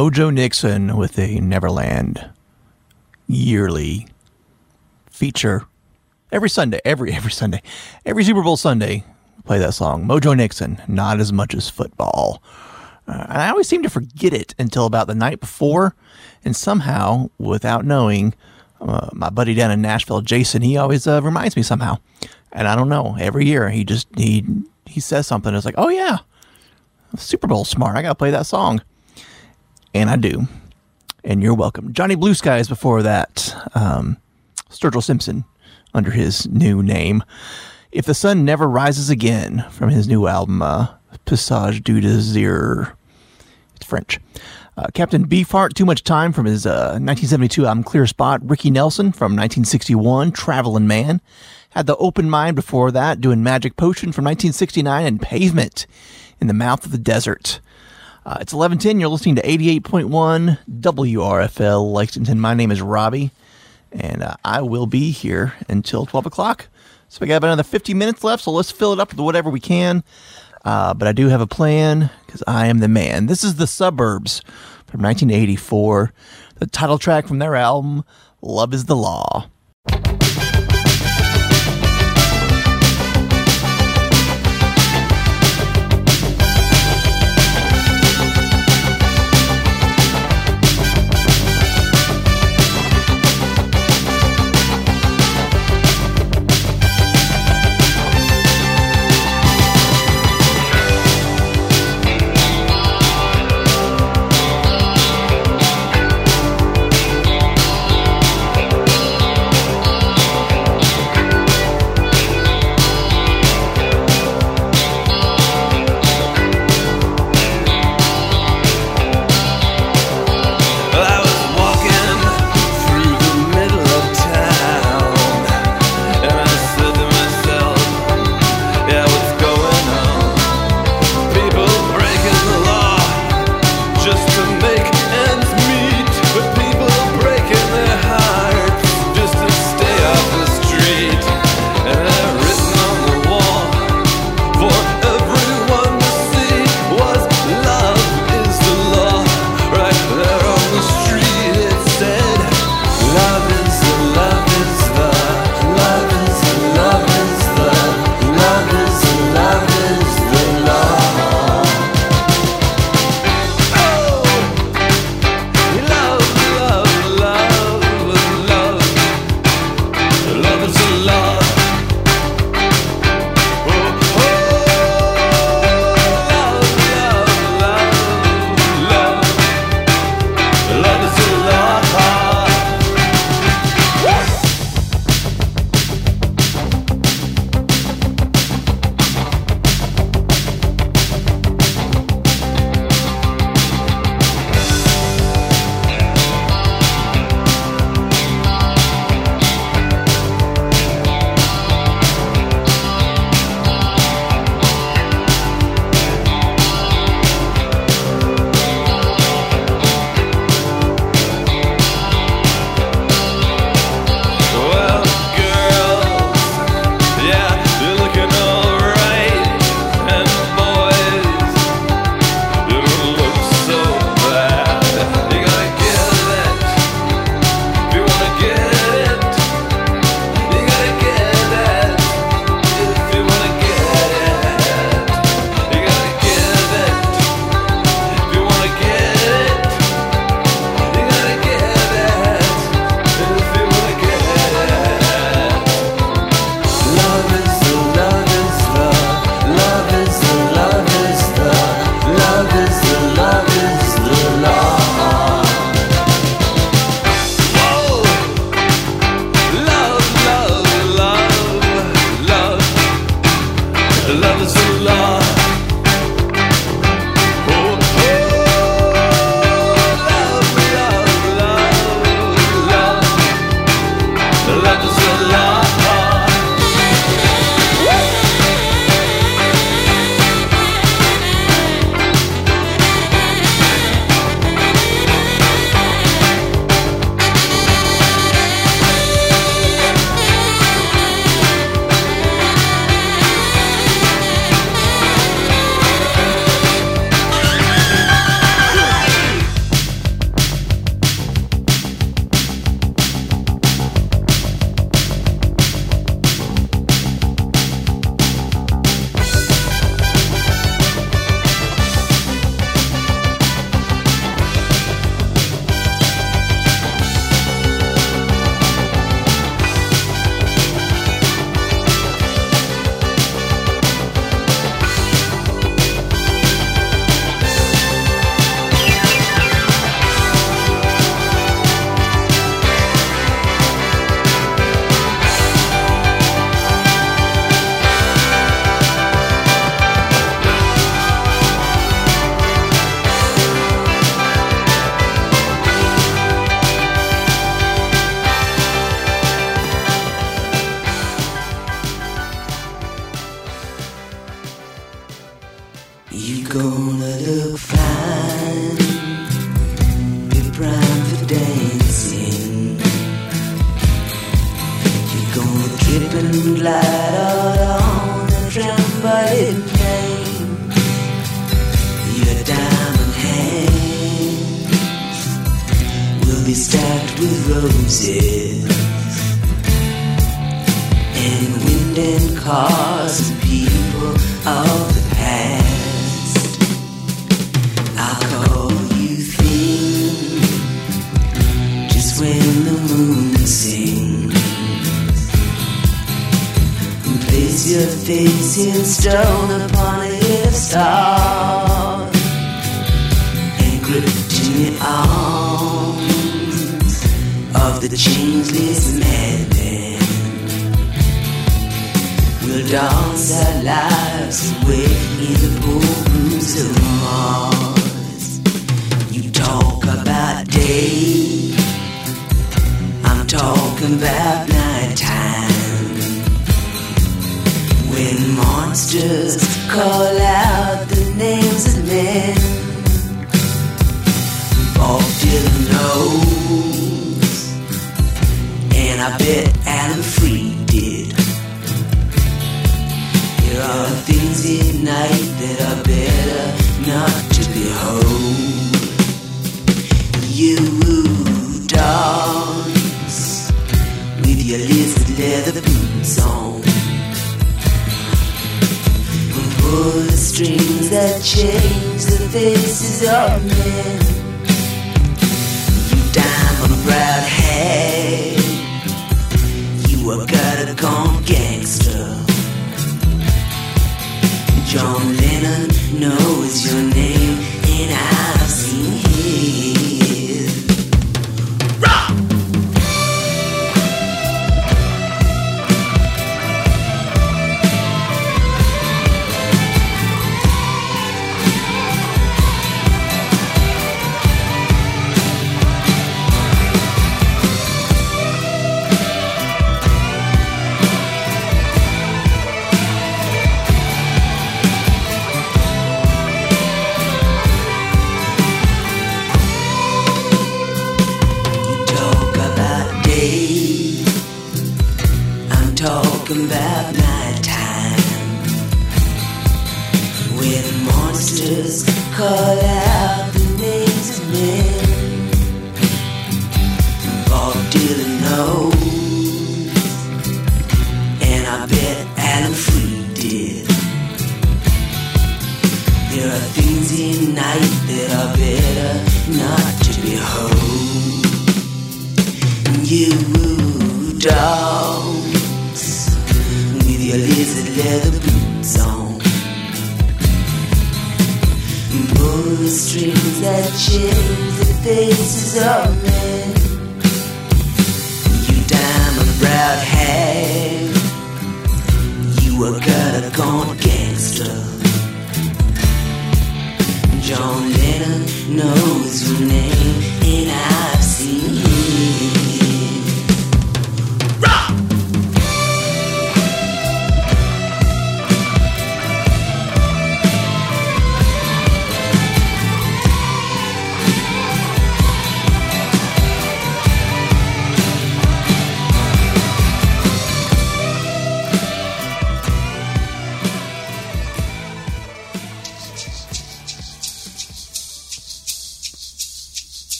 S3: Mojo Nixon with a Neverland yearly feature. Every Sunday, every *laughs* every Sunday, every Super Bowl Sunday, play that song. Mojo Nixon, not as much as football. Uh, and I always seem to forget it until about the night before, and somehow, without knowing, uh, my buddy down in Nashville, Jason, he always uh, reminds me somehow. And I don't know. Every year, he just he he says something. It's like, oh yeah, Super Bowl smart. I gotta play that song. And I do. And you're welcome. Johnny Blue Skies before that. Um, Sturgill Simpson under his new name. If the Sun Never Rises Again from his new album, uh, Passage du Désir. It's French. Uh, Captain Beefheart, Too Much Time from his uh, 1972 album Clear Spot. Ricky Nelson from 1961, Travelin' Man. Had the Open Mind before that, doing Magic Potion from 1969 and Pavement in the Mouth of the Desert. Uh, it's 1110. You're listening to 88.1 WRFL Lexington. My name is Robbie, and uh, I will be here until 12 o'clock. So we got another 50 minutes left, so let's fill it up with whatever we can. Uh, but I do have a plan because I am the man. This is The Suburbs from 1984, the title track from their album, Love is the Law.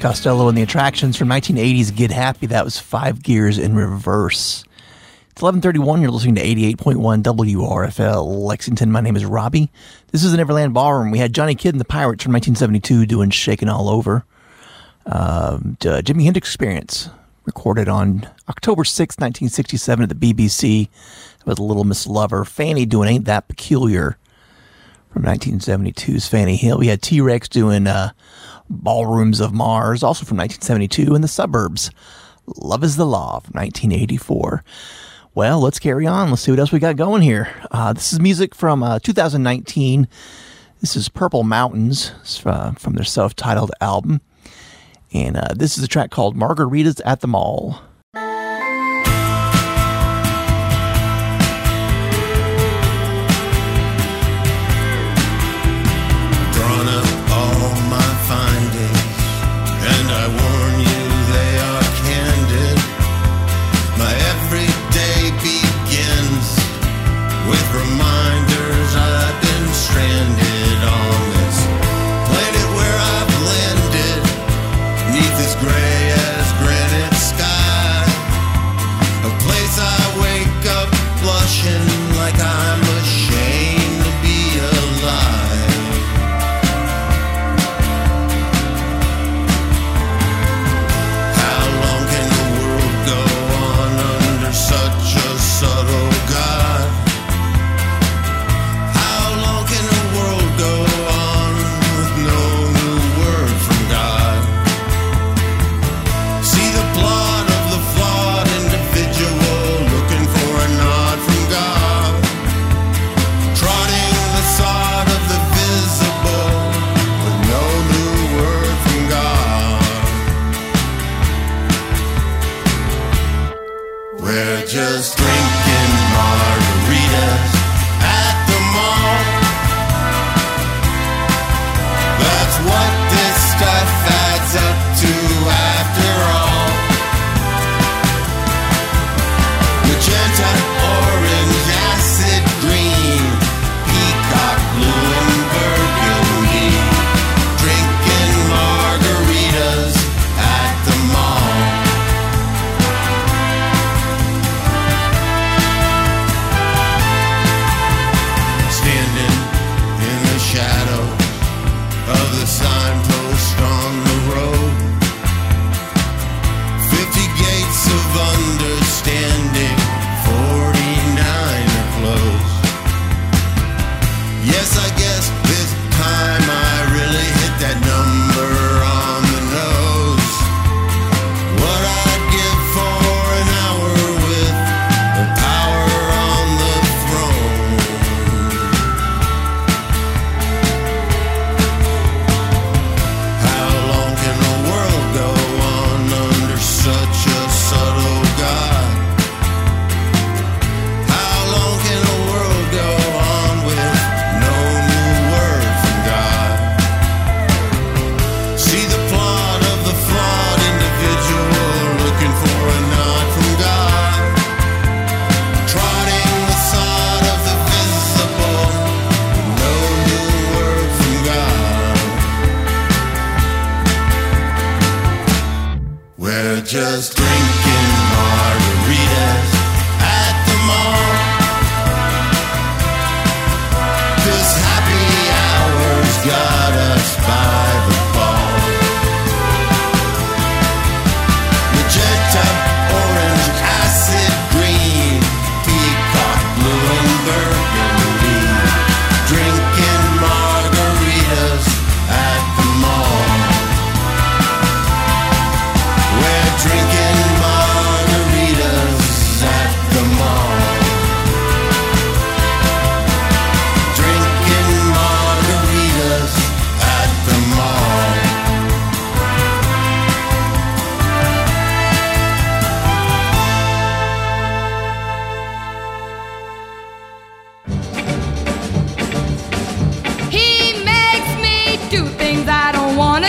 S3: Costello and the Attractions from 1980's Get Happy. That was five gears in reverse. It's 1131. You're listening to 88.1 WRFL Lexington. My name is Robbie. This is the Neverland Ballroom. We had Johnny Kidd and the Pirates from 1972 doing Shaking All Over. Um, uh, Hendrix Experience, recorded on October 6, 1967 at the BBC with a Little Miss Lover. Fanny doing Ain't That Peculiar from 1972's Fanny Hill. We had T Rex doing uh, Ballrooms of Mars, also from 1972, in the suburbs. Love is the Law from 1984. Well, let's carry on. Let's see what else we got going here. Uh, this is music from uh, 2019. This is Purple Mountains uh, from their self titled album. And uh, this is a track called Margaritas at the Mall.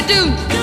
S21: I do.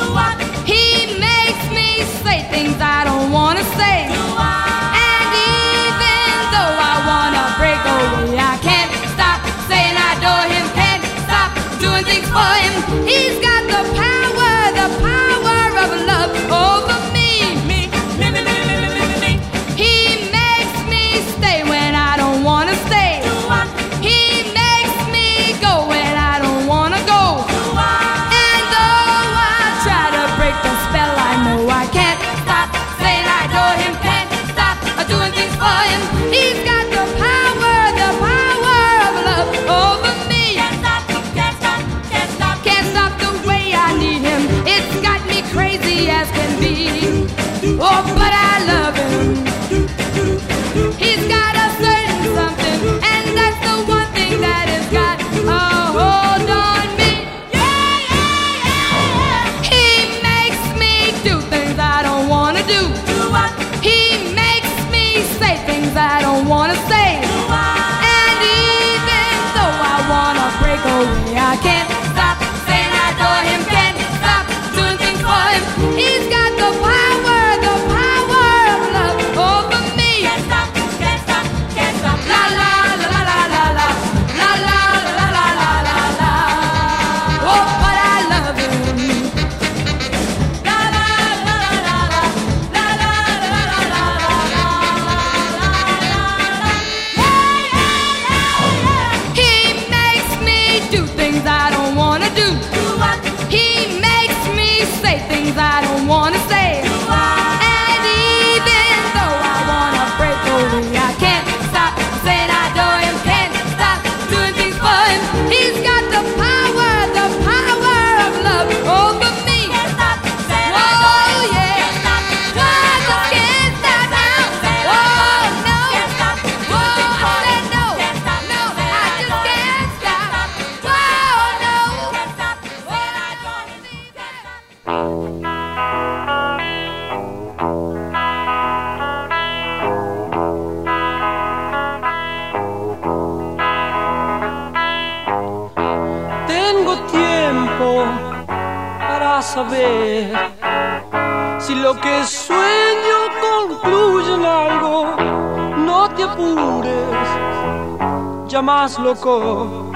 S11: Loco,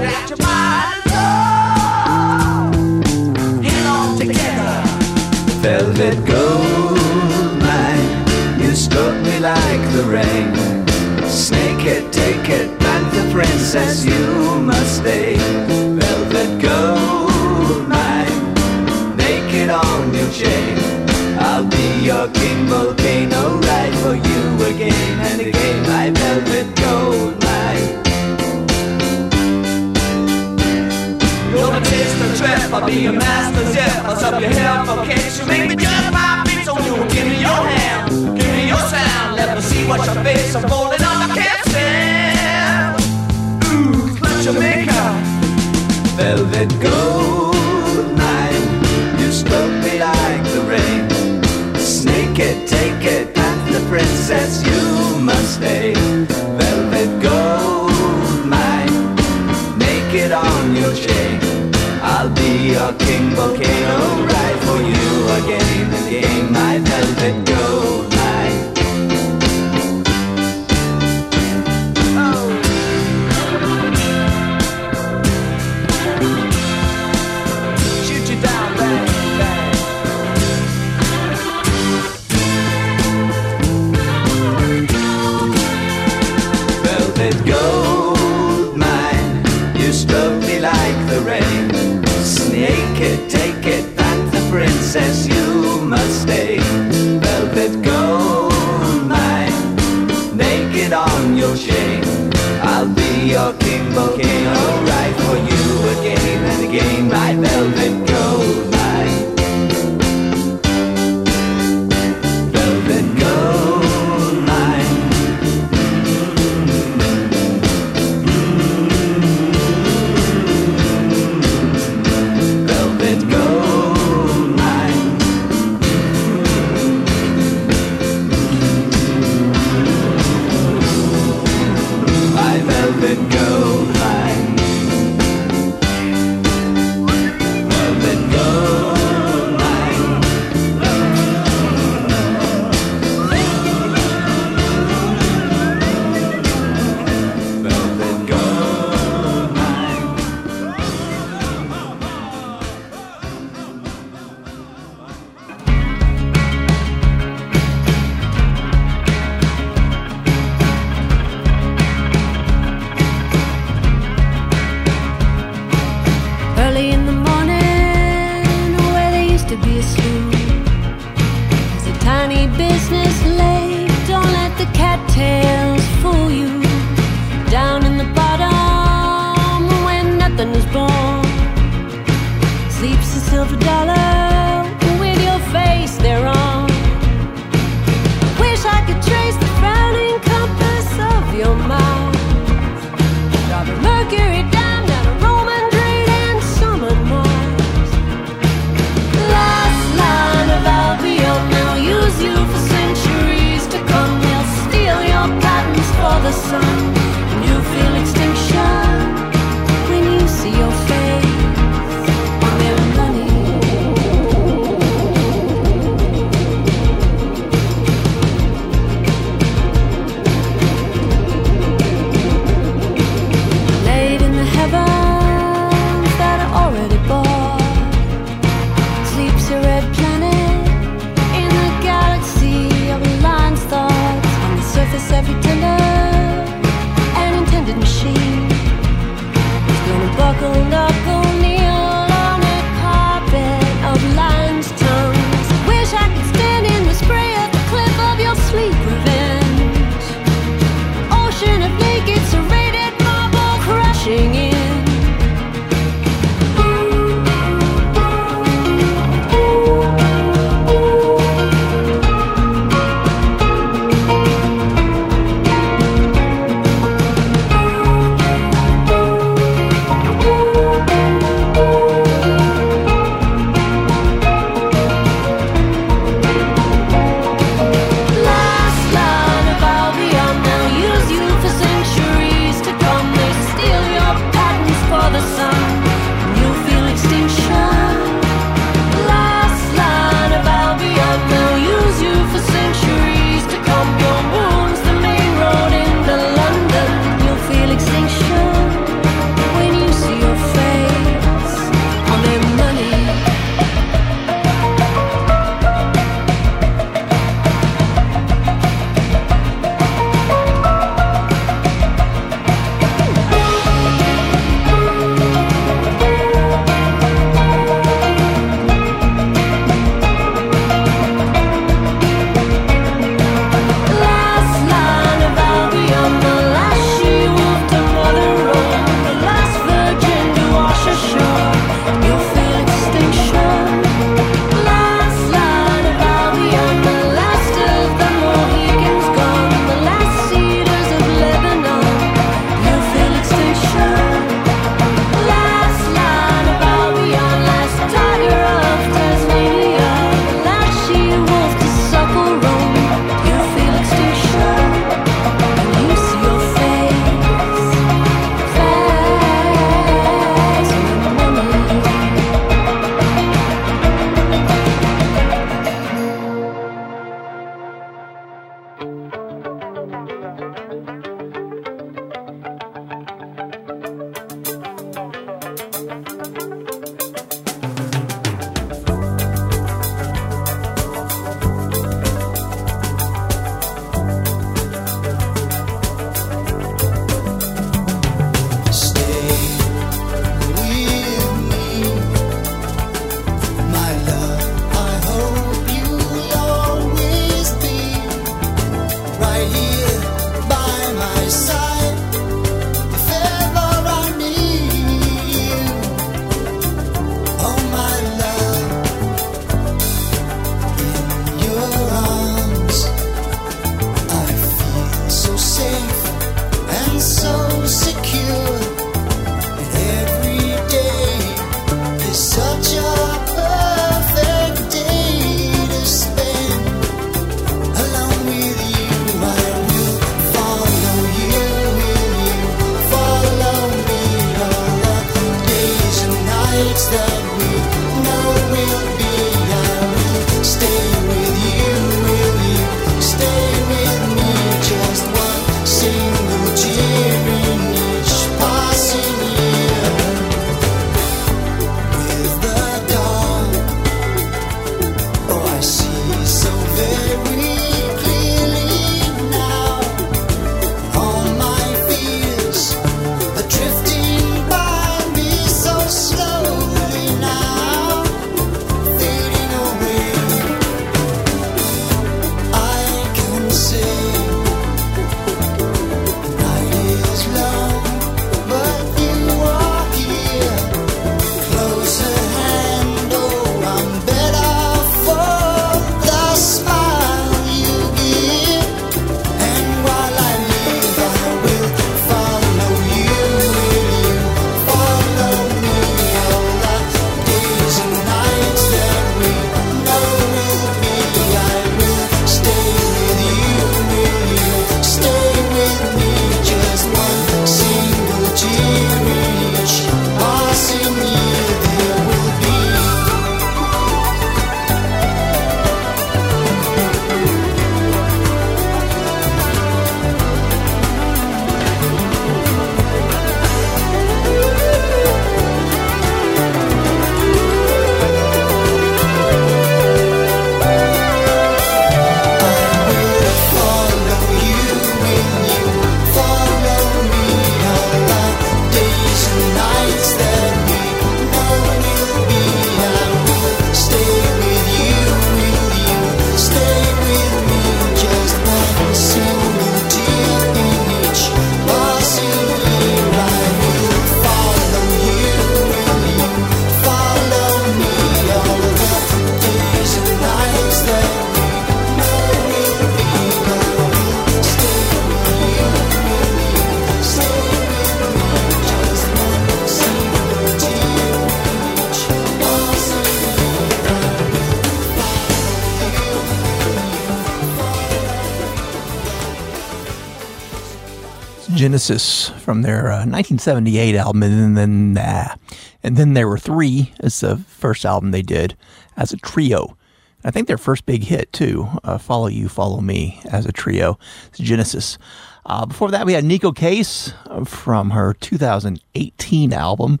S3: Genesis from their uh, 1978 album, and then nah. and then there were three. It's the first album they did as a trio. I think their first big hit too. Uh, follow you, follow me as a trio. It's Genesis. Uh, before that, we had Neko Case uh, from her 2018 album.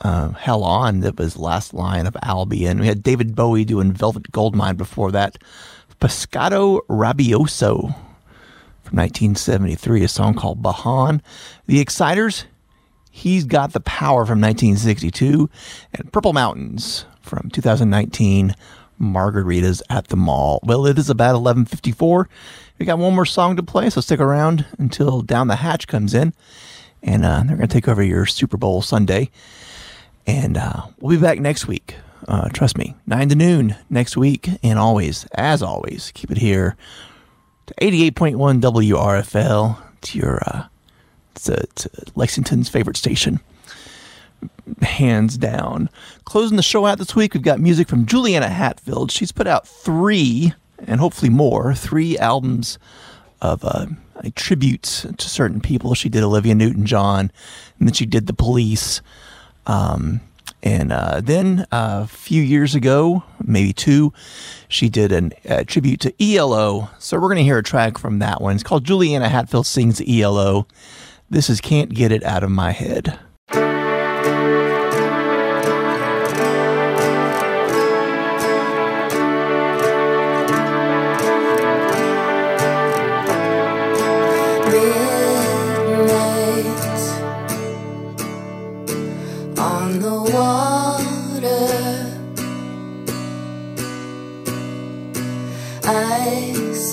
S3: Uh, Hell On, that was Last Lion of Albion. We had David Bowie doing Velvet Goldmine before that. Pescado Rabioso from 1973, a song called Bajan. The Exciters, He's Got the Power from 1962, and Purple Mountains from 2019, Margaritas at the Mall. Well, it is about 11:54. We got one more song to play, so stick around until Down the Hatch comes in, and uh, they're going to take over your Super Bowl Sunday. And uh, we'll be back next week. Uh, trust me, 9 to noon next week. And always, as always, keep it here to 88.1 WRFL. It's your, uh, it's, uh, it's uh, Lexington's favorite station. Hands down. Closing the show out this week, we've got music from Juliana Hatfield. She's put out three, and hopefully more, three albums of uh, tributes to certain people. She did Olivia Newton John, and then she did The Police. Um, and uh, then uh, a few years ago, maybe two, she did an, a tribute to ELO. So we're going to hear a track from that one. It's called Juliana Hatfield Sings ELO. This is Can't Get It Out of My Head.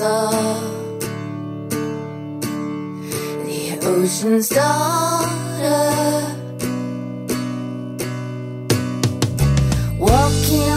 S22: Saw the ocean's daughter walking